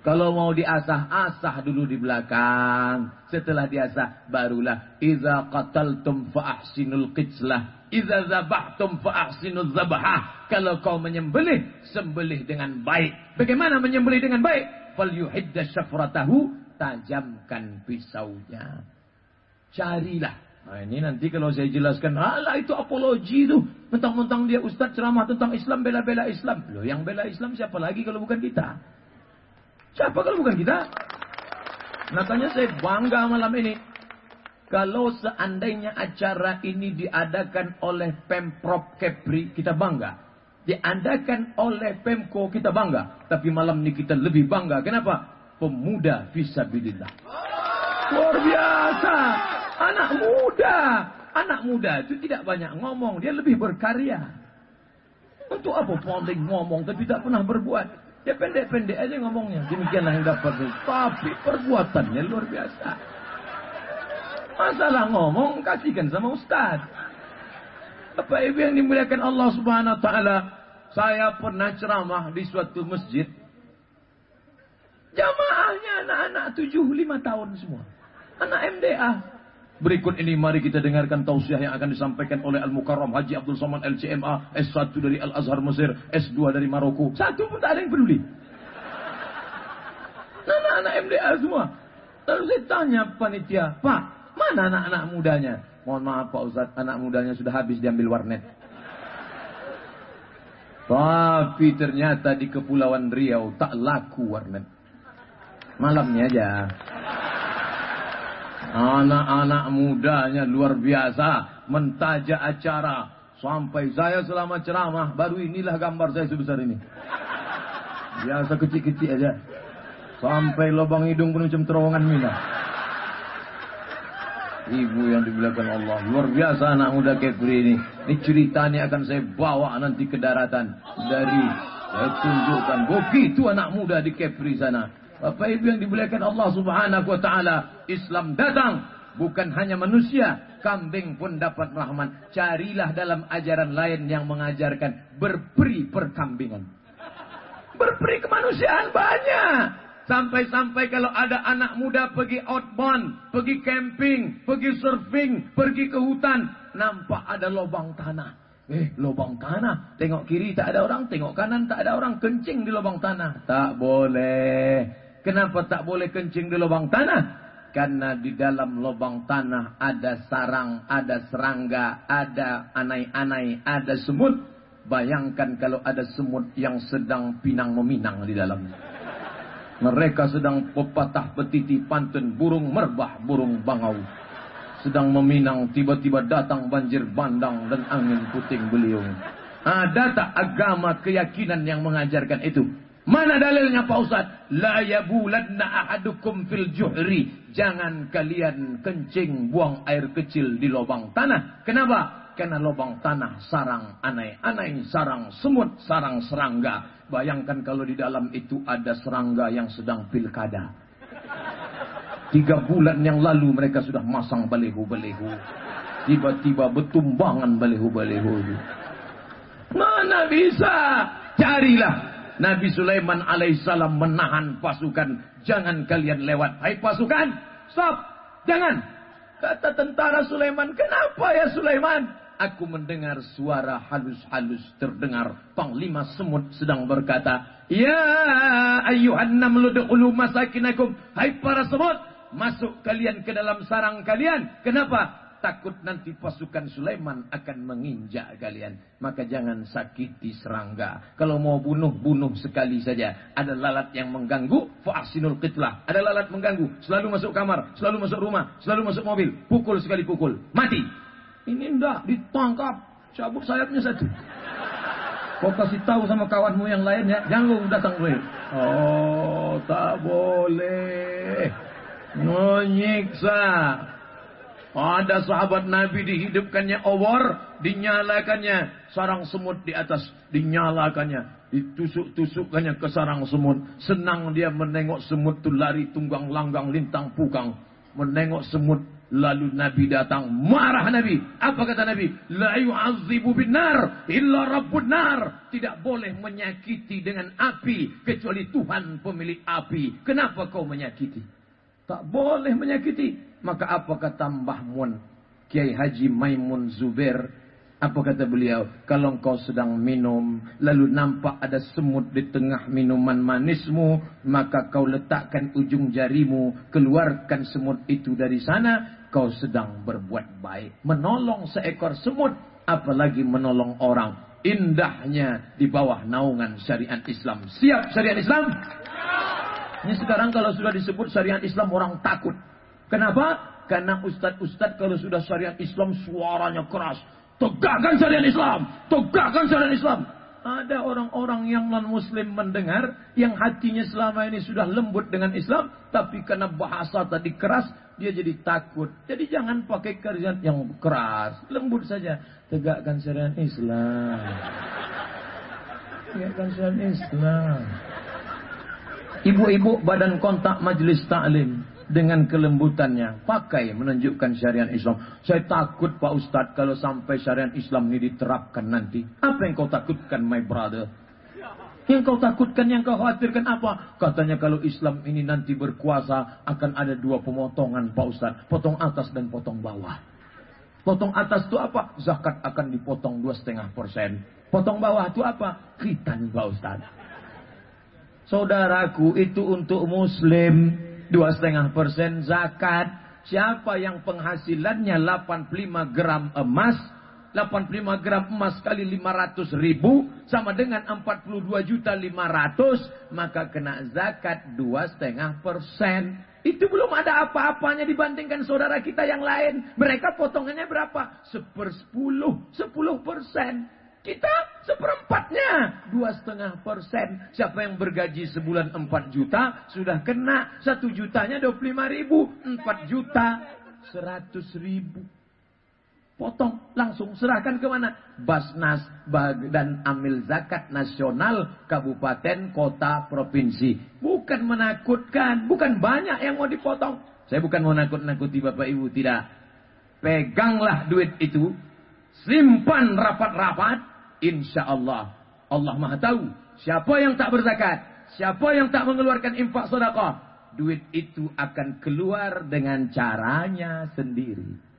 S1: Kalau mau diasah, asah dulu di belakang. Setelah diasah, barulah. Iza qataltum fa'ahsinul qitslah. Iza zabahtum fa'ahsinul zabahah. Kalau kau menyembelih, sembelih dengan baik. Bagaimana menyembelih dengan baik? Fal yuhidda syafratahu. Tajamkan pisaunya. Carilah. Nah ini nanti kalau saya jelaskan, alah itu apologi itu. Mentang-mentang dia ustaz ceramah tentang Islam, bela-bela Islam. Loh yang bela Islam siapa lagi kalau bukan kita? Siapa kalau bukan kita? Makanya saya bangga malam ini. Kalau seandainya acara ini diadakan oleh Pemprov Kepri, kita bangga. Diadakan oleh Pemko, kita bangga. Tapi malam ini kita lebih bangga. Kenapa? Pemuda visabilillah. Luar biasa. Anak muda. Anak muda itu tidak banyak ngomong. Dia lebih berkarya. Untuk apa paling ngomong tapi tak pernah berbuat. Ya pendek-pendek aja ngomongnya. Demikianlah yang dapat. Tapi perbuatannya luar biasa. Masalah ngomong kasihkan sama Ustaz. Apa ibu yang dimuliakan Allah subhanahu wa ta'ala. Saya pernah ceramah di suatu masjid. Jamaahnya anak-anak tujuh lima tahun semua. Anak MDA. Berikut ini mari kita dengarkan tausiah yang akan disampaikan oleh Al-Mukarram Haji Abdul Somad LCMA, S1 dari Al-Azhar Mesir, S2 dari Maroko. Satu pun tak ada yang peduli. Anak-anak MDA semua. Lalu saya tanya panitia, Pak, mana anak-anak mudanya? Mohon maaf Pak Ustaz, anak mudanya sudah habis diambil warnet. Tapi ternyata di Kepulauan Riau tak laku warnet. Malamnya aja. Anak-anak mudanya luar biasa. Mentaja acara. Sampai saya selama ceramah. Baru inilah gambar saya sebesar ini. Biasa kecil-kecil aja. Sampai lubang hidung pun macam terowongan mina. Ibu yang di belakang Allah. Luar biasa anak muda Kepri ini. Ini ceritanya akan saya bawa nanti ke daratan. Dari saya tunjukkan. Begitu anak muda di Kepri sana. Bapak Ibu yang dimuliakan Allah Subhanahu wa taala, Islam datang bukan hanya manusia, kambing pun dapat rahmat. Carilah dalam ajaran lain yang mengajarkan berperi perkambingan. Berperi kemanusiaan banyak. Sampai-sampai kalau ada anak muda pergi outbound, pergi camping, pergi surfing, pergi ke hutan, nampak ada lubang tanah. Eh, lubang tanah. Tengok kiri tak ada orang, tengok kanan tak ada orang. Kencing di lubang tanah. Tak boleh. Kenapa tak boleh kencing di lubang tanah? Karena di dalam lubang tanah ada sarang, ada serangga, ada anai-anai, ada semut. Bayangkan kalau ada semut yang sedang pinang meminang di dalamnya. Mereka sedang pepatah petiti pantun burung merbah, burung bangau. Sedang meminang, tiba-tiba datang banjir bandang dan angin puting beliung. Ada tak agama keyakinan yang mengajarkan itu? Mana dalilnya Pak Ustaz? La yabulanna ahadukum fil juhri. Jangan kalian kencing buang air kecil di lubang tanah. Kenapa? Karena lubang tanah sarang anai-anai, sarang semut, sarang serangga. Bayangkan kalau di dalam itu ada serangga yang sedang pilkada. Tiga bulan yang lalu mereka sudah masang balehu-balehu. Tiba-tiba betumbangan balehu-balehu. Mana bisa? Carilah Nabi Sulaiman alaihissalam menahan pasukan. Jangan kalian lewat. Hai pasukan, stop. Jangan. Kata tentara Sulaiman, kenapa ya Sulaiman? Aku mendengar suara halus-halus terdengar. Panglima semut sedang berkata, Ya ayuhan namlu du'ulu masakinakum. Hai para semut, masuk kalian ke dalam sarang kalian. Kenapa? Takut nanti pasukan Sulaiman akan menginjak kalian. Maka jangan sakiti serangga. Kalau mau bunuh, bunuh sekali saja. Ada lalat yang mengganggu, fa'asinul qitlah. Ada lalat mengganggu, selalu masuk kamar, selalu masuk rumah, selalu masuk mobil. Pukul sekali pukul, mati. Ini ndak ditangkap, cabut sayapnya satu. Kau kasih tahu sama kawanmu yang lain ya, jangan datang gue. Oh, tak boleh. Menyiksa. Ada sahabat Nabi dihidupkannya obor, dinyalakannya sarang semut di atas, dinyalakannya, ditusuk-tusukkannya ke sarang semut. Senang dia menengok semut itu lari tunggang langgang lintang pukang. menengok semut Lalu Nabi datang, marah Nabi. Apa kata Nabi? La yu'azibu binar illa rabbun nar. Tidak boleh menyakiti dengan api kecuali Tuhan pemilik api. Kenapa kau menyakiti? Tak boleh menyakiti. Maka apa kata Mbah Mun? Kiai Haji Maimun Zubair apa kata beliau? Kalau engkau sedang minum, lalu nampak ada semut di tengah minuman manismu, maka kau letakkan ujung jarimu, keluarkan semut itu dari sana, kau sedang berbuat baik. Menolong seekor semut, apalagi menolong orang. Indahnya di bawah naungan syariat Islam. Siap syariat Islam? Ini sekarang kalau sudah disebut syariat Islam orang takut. Kenapa? Karena ustadz-ustadz kalau sudah syariat Islam suaranya keras. Tegakkan syariat Islam. Tegakkan syariat Islam. Ada orang-orang yang non-muslim mendengar. Yang hatinya selama ini sudah lembut dengan Islam. Tapi karena bahasa tadi keras. Dia jadi takut. Jadi jangan pakai kerjaan yang keras. Lembut saja. Tegakkan syariat Islam. Tegakkan syariat Islam. Ibu-ibu badan kontak majelis taklim dengan kelembutannya. Pakai menunjukkan syariat Islam. Saya takut Pak Ustadz kalau sampai syariat Islam ini diterapkan nanti. Apa yang kau takutkan my brother? Yang kau takutkan, yang kau khawatirkan apa? Katanya kalau Islam ini nanti berkuasa akan ada dua pemotongan Pak Ustadz. Potong atas dan potong bawah. Potong atas itu apa? Zakat akan dipotong dua setengah persen. Potong bawah itu apa? Khitan Pak Ustadz. Saudaraku itu untuk muslim dua setengah persen zakat. Siapa yang penghasilannya 85 gram emas, 85 gram emas kali 500 ribu sama dengan 42 juta 500 maka kena zakat dua setengah persen. Itu belum ada apa-apanya dibandingkan saudara kita yang lain. Mereka potongannya berapa? Sepersepuluh sepuluh persen kita seperempatnya, dua setengah persen. Siapa yang bergaji sebulan empat juta, sudah kena satu jutanya dua puluh lima ribu, empat juta seratus ribu. Potong langsung serahkan ke mana? Basnas dan amil zakat nasional kabupaten, kota, provinsi. Bukan menakutkan, bukan banyak yang mau dipotong. Saya bukan mau nakut-nakuti Bapak Ibu, tidak. Peganglah duit itu, simpan rapat-rapat, Insya Allah. Allah maha tahu. Siapa yang tak berzakat. Siapa yang tak mengeluarkan infak sedekah. Duit itu akan keluar dengan caranya sendiri.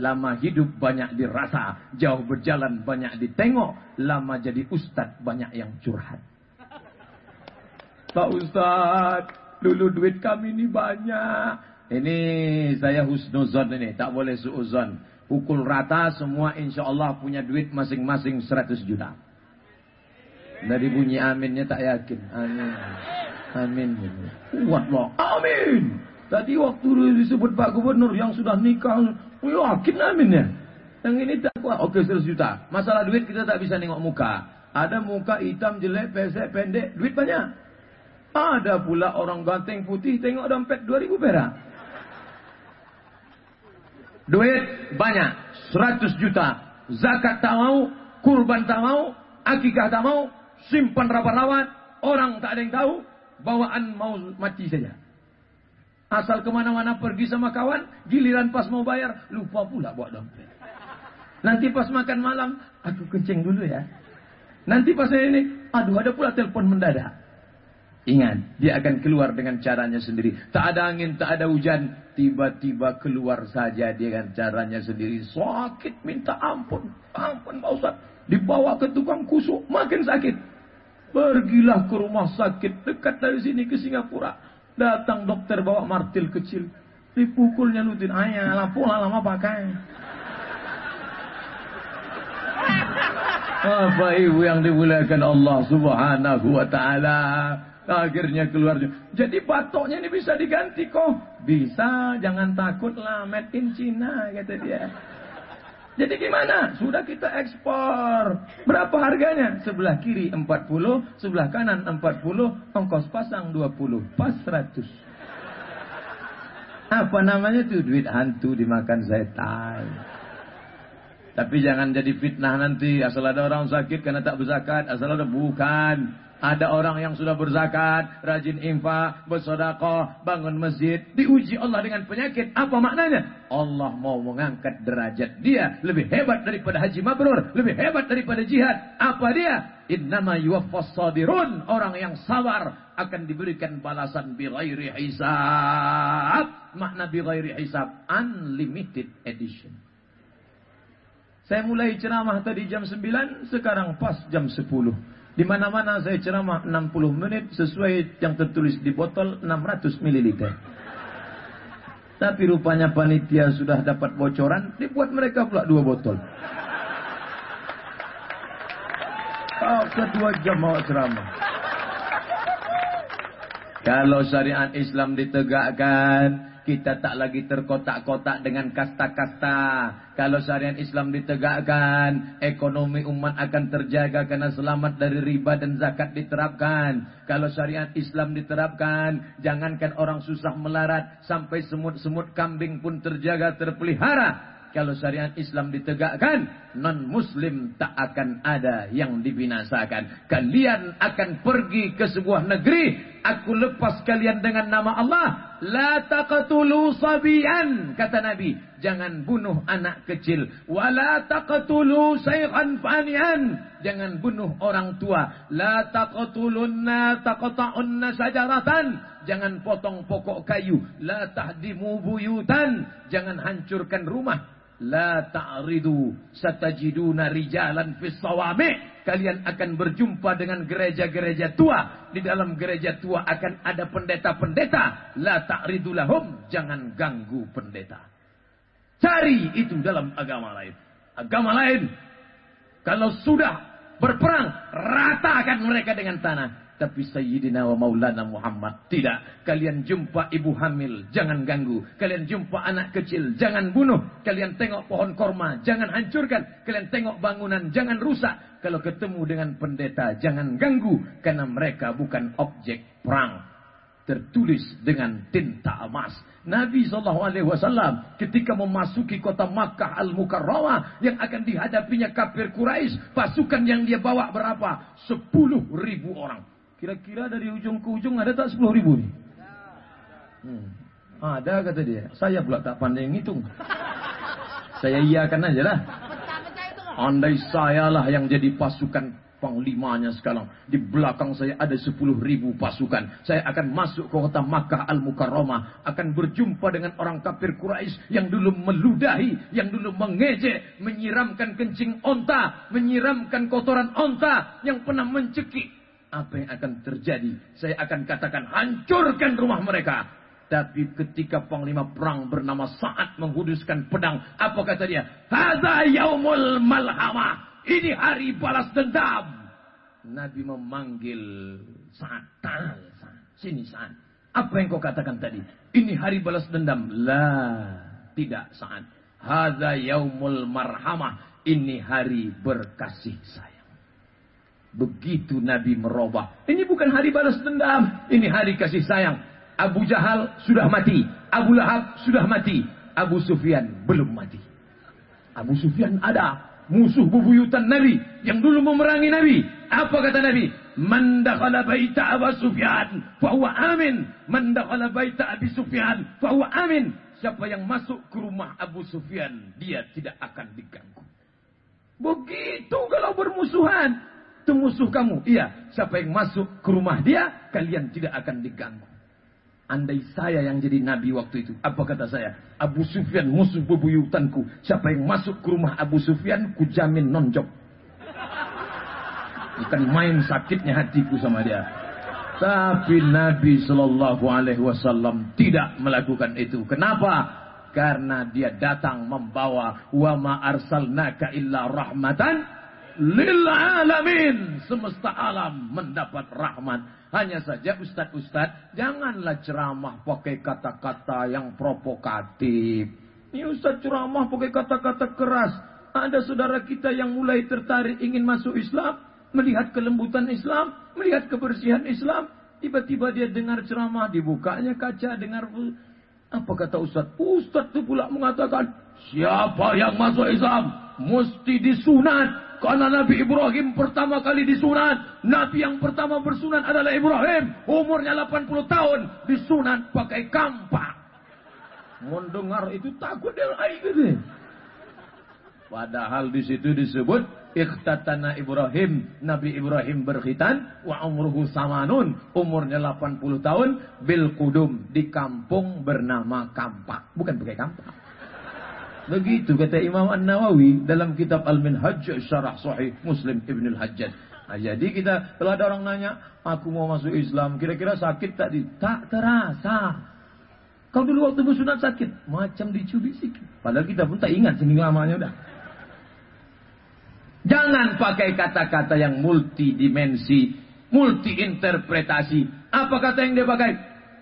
S1: Lama hidup banyak dirasa. Jauh berjalan banyak ditengok. Lama jadi ustad banyak yang curhat. Pak Ustad, dulu duit kami ini banyak. Ini saya husnuzon ini, tak boleh suuzon. Pukul rata semua insya Allah punya duit masing-masing 100 juta. Dari bunyi aminnya tak yakin. Amin. Amin. Kuat loh. Amin. Tadi waktu disebut Pak Gubernur yang sudah nikah. Yakin amin ya. Yang ini tak kuat. Oke 100 juta. Masalah duit kita tak bisa nengok muka. Ada muka hitam, jelek, pesek, pendek. Duit banyak. Ada pula orang ganteng putih tengok dompet 2000 perak. Duit banyak, 100 juta. Zakat tak mau, kurban tak mau, akikah tak mau, simpan rapat-rapat, orang tak ada yang tahu, bawaan mau mati saja. Asal ke mana-mana pergi sama kawan, giliran pas mau bayar, lupa pula bawa dompet. Nanti pas makan malam, aku kencing dulu ya. Nanti pas ini, aduh ada pula telepon mendadak. Ingat, dia akan keluar dengan caranya sendiri. Tak ada angin, tak ada hujan. Tiba-tiba keluar saja dia dengan caranya sendiri. Sakit, minta ampun. Ampun Pak Ustaz. Dibawa ke tukang kusuk, makin sakit. Pergilah ke rumah sakit dekat dari sini ke Singapura. Datang dokter bawa martil kecil. Dipukulnya lutin. Ayah, lah pula lama pakai. Apa ibu yang dimuliakan Allah subhanahu wa ta'ala. Akhirnya keluar. Jadi patoknya ini bisa diganti kok. Bisa, jangan takut lah. Made in China, kata dia. Jadi gimana? Sudah kita ekspor. Berapa harganya? Sebelah kiri 40, sebelah kanan 40, ongkos pasang 20, pas 100. Apa namanya tuh? Duit hantu dimakan setan. Tapi jangan jadi fitnah nanti. Asal ada orang sakit karena tak berzakat. Asal ada bukan. Ada orang yang sudah berzakat, rajin infak, bersodakoh, bangun masjid. Diuji Allah dengan penyakit. Apa maknanya? Allah mau mengangkat derajat dia. Lebih hebat daripada haji mabrur. Lebih hebat daripada jihad. Apa dia? Innama yuwaffas. Orang yang sabar akan diberikan balasan bighairi hisab. Makna bighairi hisab. Unlimited edition. Saya mulai ceramah tadi jam 9, sekarang pas jam 10. Di mana-mana saya ceramah 60 menit sesuai yang tertulis di botol 600 ml. Tapi rupanya panitia sudah dapat bocoran, dibuat mereka pula dua botol. Oh, kedua jam mau ceramah. Kalau syariat Islam ditegakkan, kita tak lagi terkotak-kotak dengan kasta-kasta. Kalau syariat Islam ditegakkan, ekonomi umat akan terjaga karena selamat dari riba dan zakat diterapkan. Kalau syariat Islam diterapkan, jangankan orang susah melarat, sampai semut-semut kambing pun terjaga, terpelihara. Kalau syariat Islam ditegakkan, non-muslim tak akan ada yang dibinasakan. Kalian akan pergi ke sebuah negeri, aku lepas kalian dengan nama Allah. La taqtulu sabiyan, kata Nabi. Jangan bunuh anak kecil. Wala taqtulu saykhan fanian. Jangan bunuh orang tua. La taqtulunna taqta'unna sajaratan. Jangan potong pokok kayu. La tahdimu buyutan. Jangan hancurkan rumah. La ta'ridu satajiduna rijalan fis sawami. Kalian akan berjumpa dengan gereja-gereja tua. Di dalam gereja tua akan ada pendeta-pendeta. La ta'ridu lahum. Jangan ganggu pendeta. Cari itu dalam agama lain. Agama lain. Kalau sudah berperang, ratakan mereka dengan tanah. Tapi Sayyidina wa Maulana Muhammad tidak. Kalian jumpa ibu hamil, jangan ganggu. Kalian jumpa anak kecil, jangan bunuh. Kalian tengok pohon korma, jangan hancurkan. Kalian tengok bangunan, jangan rusak. Kalau ketemu dengan pendeta, jangan ganggu. Karena mereka bukan objek perang. Tertulis dengan tinta emas. Nabi SAW ketika memasuki kota Makkah Al-Mukarramah yang akan dihadapinya kafir Quraisy, pasukan yang dia bawa berapa? Sepuluh ribu orang. Kira-kira dari ujung ke ujung ada tak 10 ribu nih? Hmm. Ada kata dia. Saya pula tak pandai ngitung. Saya iakan aja lah. Andai saya lah yang jadi pasukan panglimanya sekarang. Di belakang saya ada 10 ribu pasukan. Saya akan masuk ke kota Makkah Al-Mukarramah. Akan berjumpa dengan orang kafir Quraisy yang dulu meludahi, yang dulu mengejek, menyiramkan kencing onta, menyiramkan kotoran onta, yang pernah mencekik apa yang akan terjadi? Saya akan katakan hancurkan rumah mereka. Tapi ketika panglima perang bernama Sa'ad menghuduskan pedang, apa kata dia? Hadza yaumul malhamah. Ini hari balas dendam. Nabi memanggil Sa'ad. Sini Sa'ad. Apa yang kau katakan tadi? Ini hari balas dendam. Lah, tidak Sa'ad. Hadza yaumul marhamah. Ini hari berkasih sayang. Begitu Nabi merubah. Ini bukan hari balas dendam. Ini hari kasih sayang. Abu Jahal sudah mati. Abu Lahab sudah mati. Abu Sufyan belum mati. Abu Sufyan ada. Musuh bubuyutan Nabi. Yang dulu memerangi Nabi. Apa kata Nabi? Man dakhala baita Abu Sufyan. Fahuwa amin. Man dakhala baita Abi Sufyan. Fahuwa amin. Siapa yang masuk ke rumah Abu Sufyan. Dia tidak akan diganggu. Begitu kalau bermusuhan itu musuh kamu. Iya, siapa yang masuk ke rumah dia, kalian tidak akan diganggu. Andai saya yang jadi nabi waktu itu, apa kata saya? Abu Sufyan musuh bebuyutanku. Siapa yang masuk ke rumah Abu Sufyan, ku jamin nonjok. Bukan main sakitnya hatiku sama dia. Tapi Nabi Shallallahu Alaihi Wasallam tidak melakukan itu. Kenapa? Karena dia datang membawa wa ma arsalnaka illa rahmatan lil alamin semesta alam mendapat rahmat. Hanya saja ustaz-ustaz janganlah ceramah pakai kata-kata yang provokatif. Ini ustaz ceramah pakai kata-kata keras. Ada saudara kita yang mulai tertarik ingin masuk Islam melihat kelembutan Islam melihat kebersihan Islam tiba-tiba dia dengar ceramah dibukanya kaca dengar apa kata ustaz ustaz itu pula mengatakan siapa yang masuk Islam mesti disunat Karena Nabi Ibrahim pertama kali disunat. Nabi yang pertama bersunat adalah Ibrahim. Umurnya 80 tahun. Disunat pakai kampak. Mendengar itu takut dia lagi gitu. Padahal di situ disebut ikhtatana Ibrahim, Nabi Ibrahim berkhitan wa umruhu samanun, umurnya 80 tahun bil kudum di kampung bernama Kampak, bukan pakai kampak. Begitu kata Imam An-Nawawi dalam kitab Al-Minhaj Syarah Sahih Muslim Ibn Al-Hajjaj. Nah, jadi kita kalau ada orang nanya, aku mau masuk Islam, kira-kira sakit tak di? Tak terasa. Kau dulu waktu bersunat sakit, macam dicubit sikit. Padahal kita pun tak ingat seminggu lamanya udah. Jangan pakai kata-kata yang multidimensi, multi interpretasi. Apa kata yang dia pakai?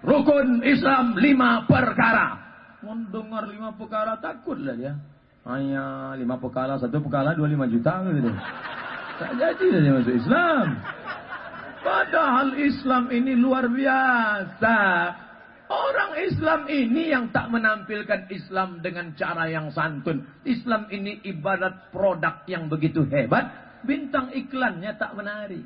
S1: Rukun Islam lima perkara. Mendengar lima perkara takutlah dia. Hanya lima perkara, satu perkara dua lima juta gitu. Tak jadi dia masuk Islam. Padahal Islam ini luar biasa. Orang Islam ini yang tak menampilkan Islam dengan cara yang santun. Islam ini ibarat produk yang begitu hebat. Bintang iklannya tak menarik.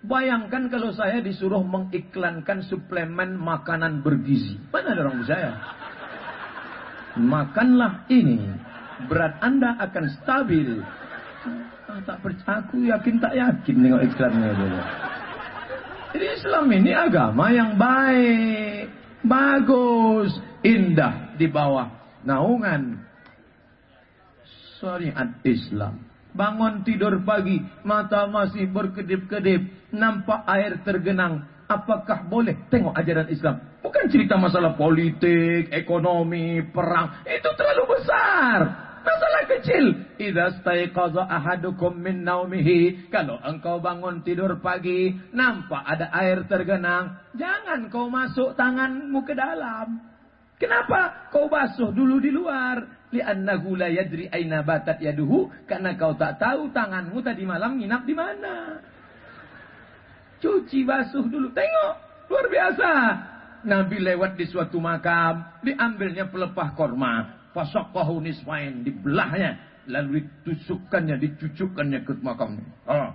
S1: Bayangkan kalau saya disuruh mengiklankan suplemen makanan bergizi. Mana ada orang saya? Makanlah ini. Berat Anda akan stabil. Ah, tak percaya, aku yakin tak yakin tengok iklannya. Jadi Islam ini agama yang baik bagus, indah di bawah naungan syariat Islam. Bangun tidur pagi, mata masih berkedip-kedip, nampak air tergenang. Apakah boleh tengok ajaran Islam? Bukan cerita masalah politik, ekonomi, perang. Itu terlalu besar. Masalah kecil. Idza staiqaza ahadukum min naumihi. Kalau engkau bangun tidur pagi, nampak ada air tergenang, jangan kau masuk tanganmu ke dalam. Kenapa? Kau basuh dulu di luar. Li'annahu la yadri aina batat yaduhu. Karena kau tak tahu tanganmu tadi malam nginap di mana. Cuci basuh dulu. Tengok. Luar biasa. Nabi lewat di suatu makam. Diambilnya pelepah korma. Fasaqahu nisfain, dibelahnya, lalu ditusukkannya, dicucukkannya ke makamnya. Ha,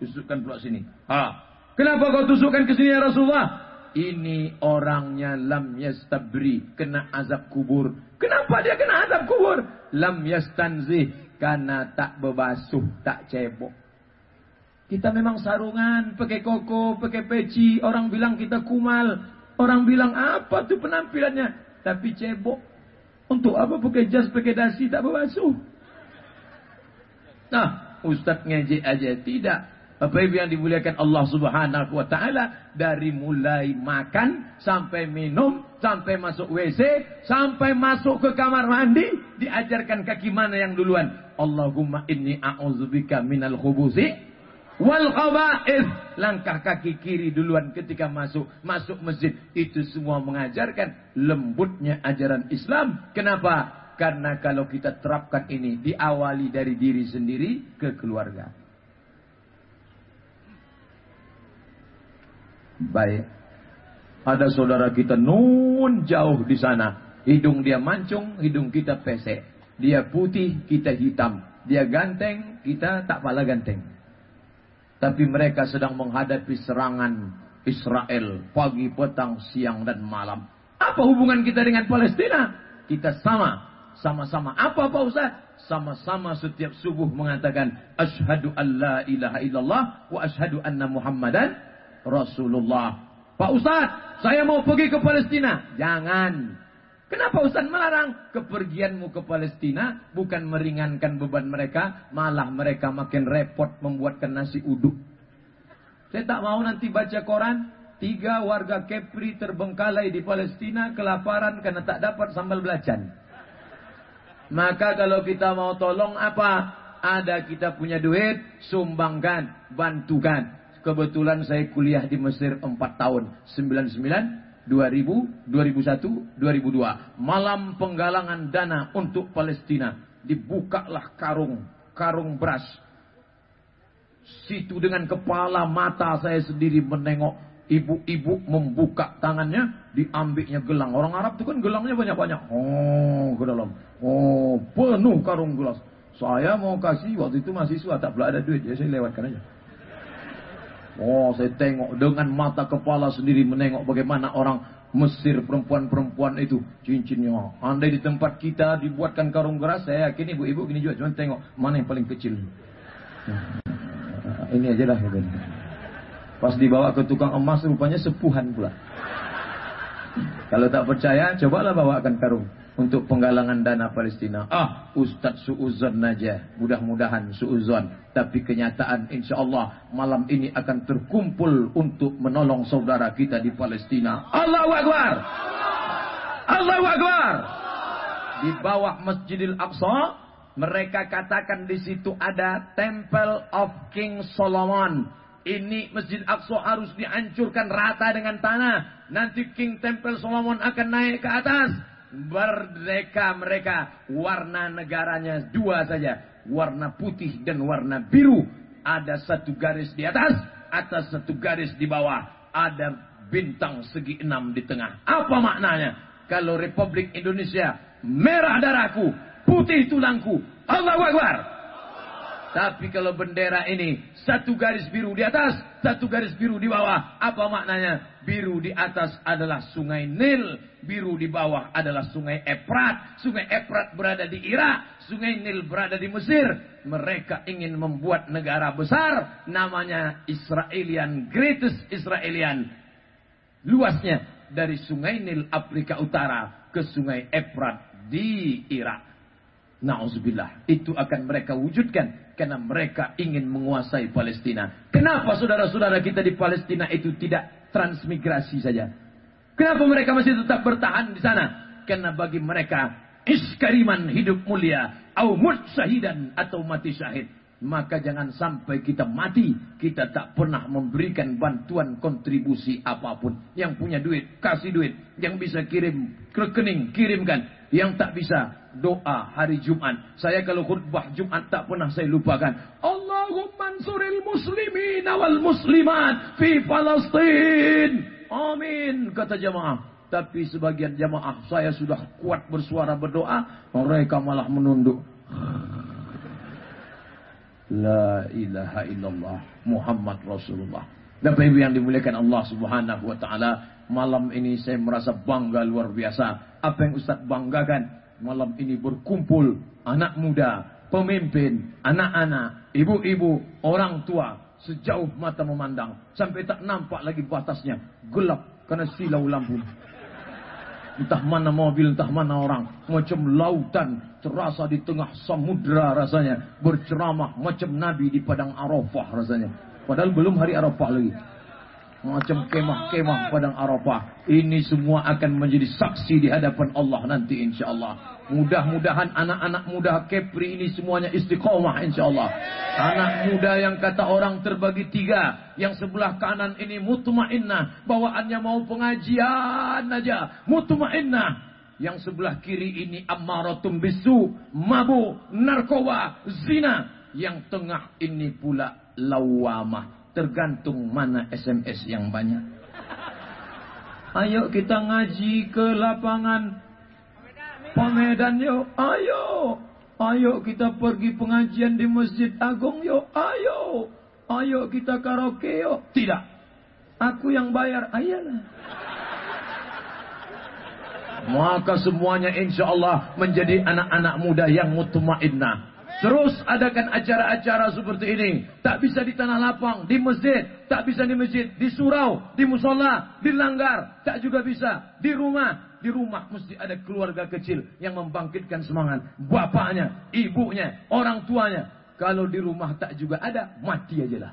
S1: tusukkan pula sini. Ha. Kenapa kau tusukkan ke sini ya Rasulullah? Ini orangnya lam yastabri, kena azab kubur. Kenapa dia kena azab kubur? Lam yastanzih, karena tak berbasuh, tak cebok. Kita memang sarungan, pakai koko, pakai peci. Orang bilang kita kumal. Orang bilang apa tuh penampilannya. Tapi cebok. Untuk apa pakai jas, pakai dasi, tak berbasuh. Nah, Ustaz ngejek aja. Tidak. Apa yang dimuliakan Allah subhanahu wa ta'ala. Dari mulai makan, sampai minum, sampai masuk WC, sampai masuk ke kamar mandi. Diajarkan kaki mana yang duluan. Allahumma inni a'udzubika minal khubusi Wal khaba'ith. Langkah kaki kiri duluan ketika masuk. Masuk masjid. Itu semua mengajarkan lembutnya ajaran Islam. Kenapa? Karena kalau kita terapkan ini. Diawali dari diri sendiri ke keluarga. Baik. Ada saudara kita nun jauh di sana. Hidung dia mancung, hidung kita pesek. Dia putih, kita hitam. Dia ganteng, kita tak pala ganteng. Tapi mereka sedang menghadapi serangan Israel pagi, petang, siang dan malam. Apa hubungan kita dengan Palestina? Kita sama. Sama-sama. Apa Pak Ustaz? Sama-sama setiap subuh mengatakan Ashadu an la ilaha illallah wa ashadu anna muhammadan Rasulullah. Pak Ustaz, saya mau pergi ke Palestina. Jangan. Kenapa Ustaz melarang? Kepergianmu ke Palestina bukan meringankan beban mereka, malah mereka makin repot membuatkan nasi uduk. Saya tak mau nanti baca koran, tiga warga Kepri terbengkalai di Palestina kelaparan karena tak dapat sambal belacan. Maka kalau kita mau tolong apa? Ada kita punya duit, sumbangkan, bantukan. Kebetulan saya kuliah di Mesir 4 tahun, 99 2000, 2001, 2002. Malam penggalangan dana untuk Palestina. Dibukalah karung, karung beras. Situ dengan kepala mata saya sendiri menengok ibu-ibu membuka tangannya, diambilnya gelang. Orang Arab itu kan gelangnya banyak-banyak. Oh, ke dalam. Oh, penuh karung gelas. Saya mau kasih waktu itu mahasiswa tak pula ada duit, ya saya lewatkan aja. Oh, saya tengok dengan mata kepala sendiri menengok bagaimana orang Mesir perempuan-perempuan itu cincinnya. Andai di tempat kita dibuatkan karung keras, saya yakin ibu-ibu gini juga. Cuma tengok mana yang paling kecil. Ini aja lah. Pas dibawa ke tukang emas rupanya sepuhan pula. Kalau tak percaya, cobalah bawakan karung untuk penggalangan dana Palestina. Ah, Ustaz suuzon aja. Mudah-mudahan suuzon. Tapi kenyataan insya Allah malam ini akan terkumpul untuk menolong saudara kita di Palestina. Allahu Akbar. Allahu Akbar. Di bawah Masjidil Aqsa, mereka katakan di situ ada Temple of King Solomon. Ini Masjid Aqsa harus dihancurkan rata dengan tanah. Nanti King Temple Solomon akan naik ke atas Merdeka mereka. Warna negaranya dua saja. Warna putih dan warna biru. Ada satu garis di atas. Atas satu garis di bawah. Ada bintang segi enam di tengah. Apa maknanya? Kalau Republik Indonesia merah darahku, putih tulangku. Allahu Akbar. Tapi kalau bendera ini satu garis biru di atas, satu garis biru di bawah, apa maknanya? Biru di atas adalah sungai Nil, biru di bawah adalah sungai Efrat. Sungai Efrat berada di Irak, sungai Nil berada di Mesir. Mereka ingin membuat negara besar, namanya Israelian, Greatest Israelian. Luasnya dari sungai Nil Afrika Utara ke sungai Efrat di Irak. Nauzubillah. Itu akan mereka wujudkan karena mereka ingin menguasai Palestina. Kenapa saudara-saudara kita di Palestina itu tidak transmigrasi saja? Kenapa mereka masih tetap bertahan di sana? Karena bagi mereka iskariman hidup mulia, au syahidan atau mati syahid. Maka jangan sampai kita mati, kita tak pernah memberikan bantuan kontribusi apa pun. Yang punya duit, kasih duit. Yang bisa kirim rekening, kirimkan. Yang tak bisa, doa hari Jumat. Saya kalau khutbah Jumat tak pernah saya lupakan. Allahumma ansuril muslimin wal muslimat fi Palestin. Amin kata jamaah. Tapi sebagian jamaah saya sudah kuat bersuara berdoa, mereka malah menunduk. La ilaha illallah Muhammad Rasulullah. Dan Ibu yang dimuliakan Allah Subhanahu wa taala, malam ini saya merasa bangga luar biasa. Apa yang Ustaz banggakan? malam ini berkumpul anak muda, pemimpin, anak-anak, ibu-ibu, orang tua, sejauh mata memandang sampai tak nampak lagi batasnya, gelap karena silau lampu. Entah mana mobil, entah mana orang, macam lautan terasa di tengah samudra rasanya, berceramah macam Nabi di padang Arafah rasanya. Padahal belum hari Arafah lagi macam kemah-kemah padang Arafah. Ini semua akan menjadi saksi di hadapan Allah nanti insya Allah. Mudah-mudahan anak-anak muda Kepri ini semuanya istiqomah insya Allah. Anak muda yang kata orang terbagi tiga. Yang sebelah kanan ini mutmainnah. Bawaannya mau pengajian aja. Mutmainnah. Yang sebelah kiri ini ammaratum bisu. Mabu, narkoba, zina. Yang tengah ini pula lawamah Tergantung mana SMS yang banyak. Ayo kita ngaji ke lapangan Pamedan yuk. Ayo. Ayo kita pergi pengajian di Masjid Agung yuk. Ayo. Ayo kita karaoke yuk. Tidak. Aku yang bayar. Ayolah. Maka semuanya insya Allah menjadi anak-anak muda yang mutmainnah. Terus adakan acara-acara seperti ini. Tak bisa di tanah lapang, di masjid. Tak bisa di masjid, di surau, di musola, di langgar. Tak juga bisa di rumah. Di rumah mesti ada keluarga kecil yang membangkitkan semangat. Bapaknya, ibunya, orang tuanya. Kalau di rumah tak juga ada, mati aja lah.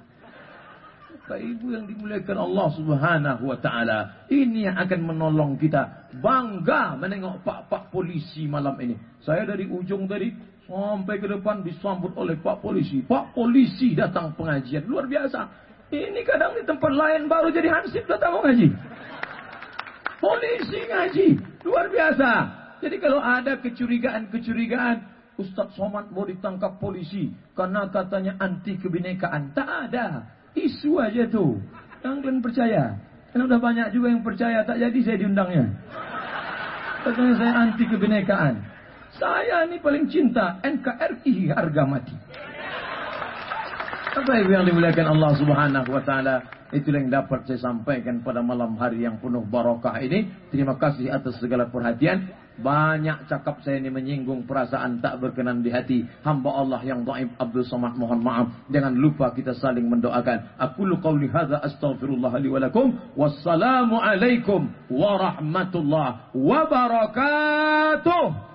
S1: Bapak Ibu yang dimuliakan Allah Subhanahu wa taala, ini yang akan menolong kita bangga menengok pak-pak polisi malam ini. Saya dari ujung tadi Sampai ke depan disambut oleh Pak Polisi. Pak Polisi datang pengajian. Luar biasa. Ini kadang di tempat lain baru jadi hansip datang mengaji. Polisi ngaji. Luar biasa. Jadi kalau ada kecurigaan-kecurigaan. Ustadz Somad mau ditangkap polisi. Karena katanya anti kebinekaan. Tak ada. Isu aja tuh. Yang kalian percaya. Karena udah banyak juga yang percaya. Tak jadi saya diundangnya. Katanya saya anti kebinekaan. Saya ini paling cinta NKRI harga mati. Apa yang dimuliakan Allah Subhanahu wa taala? Itulah yang dapat saya sampaikan pada malam hari yang penuh barakah ini. Terima kasih atas segala perhatian. Banyak cakap saya ini menyinggung perasaan tak berkenan di hati. Hamba Allah yang dhaif Abdul Samad mohon maaf. Jangan lupa kita saling mendoakan. Aku lu qauli hadza astaghfirullah li wa lakum. Wassalamu alaikum warahmatullahi wabarakatuh.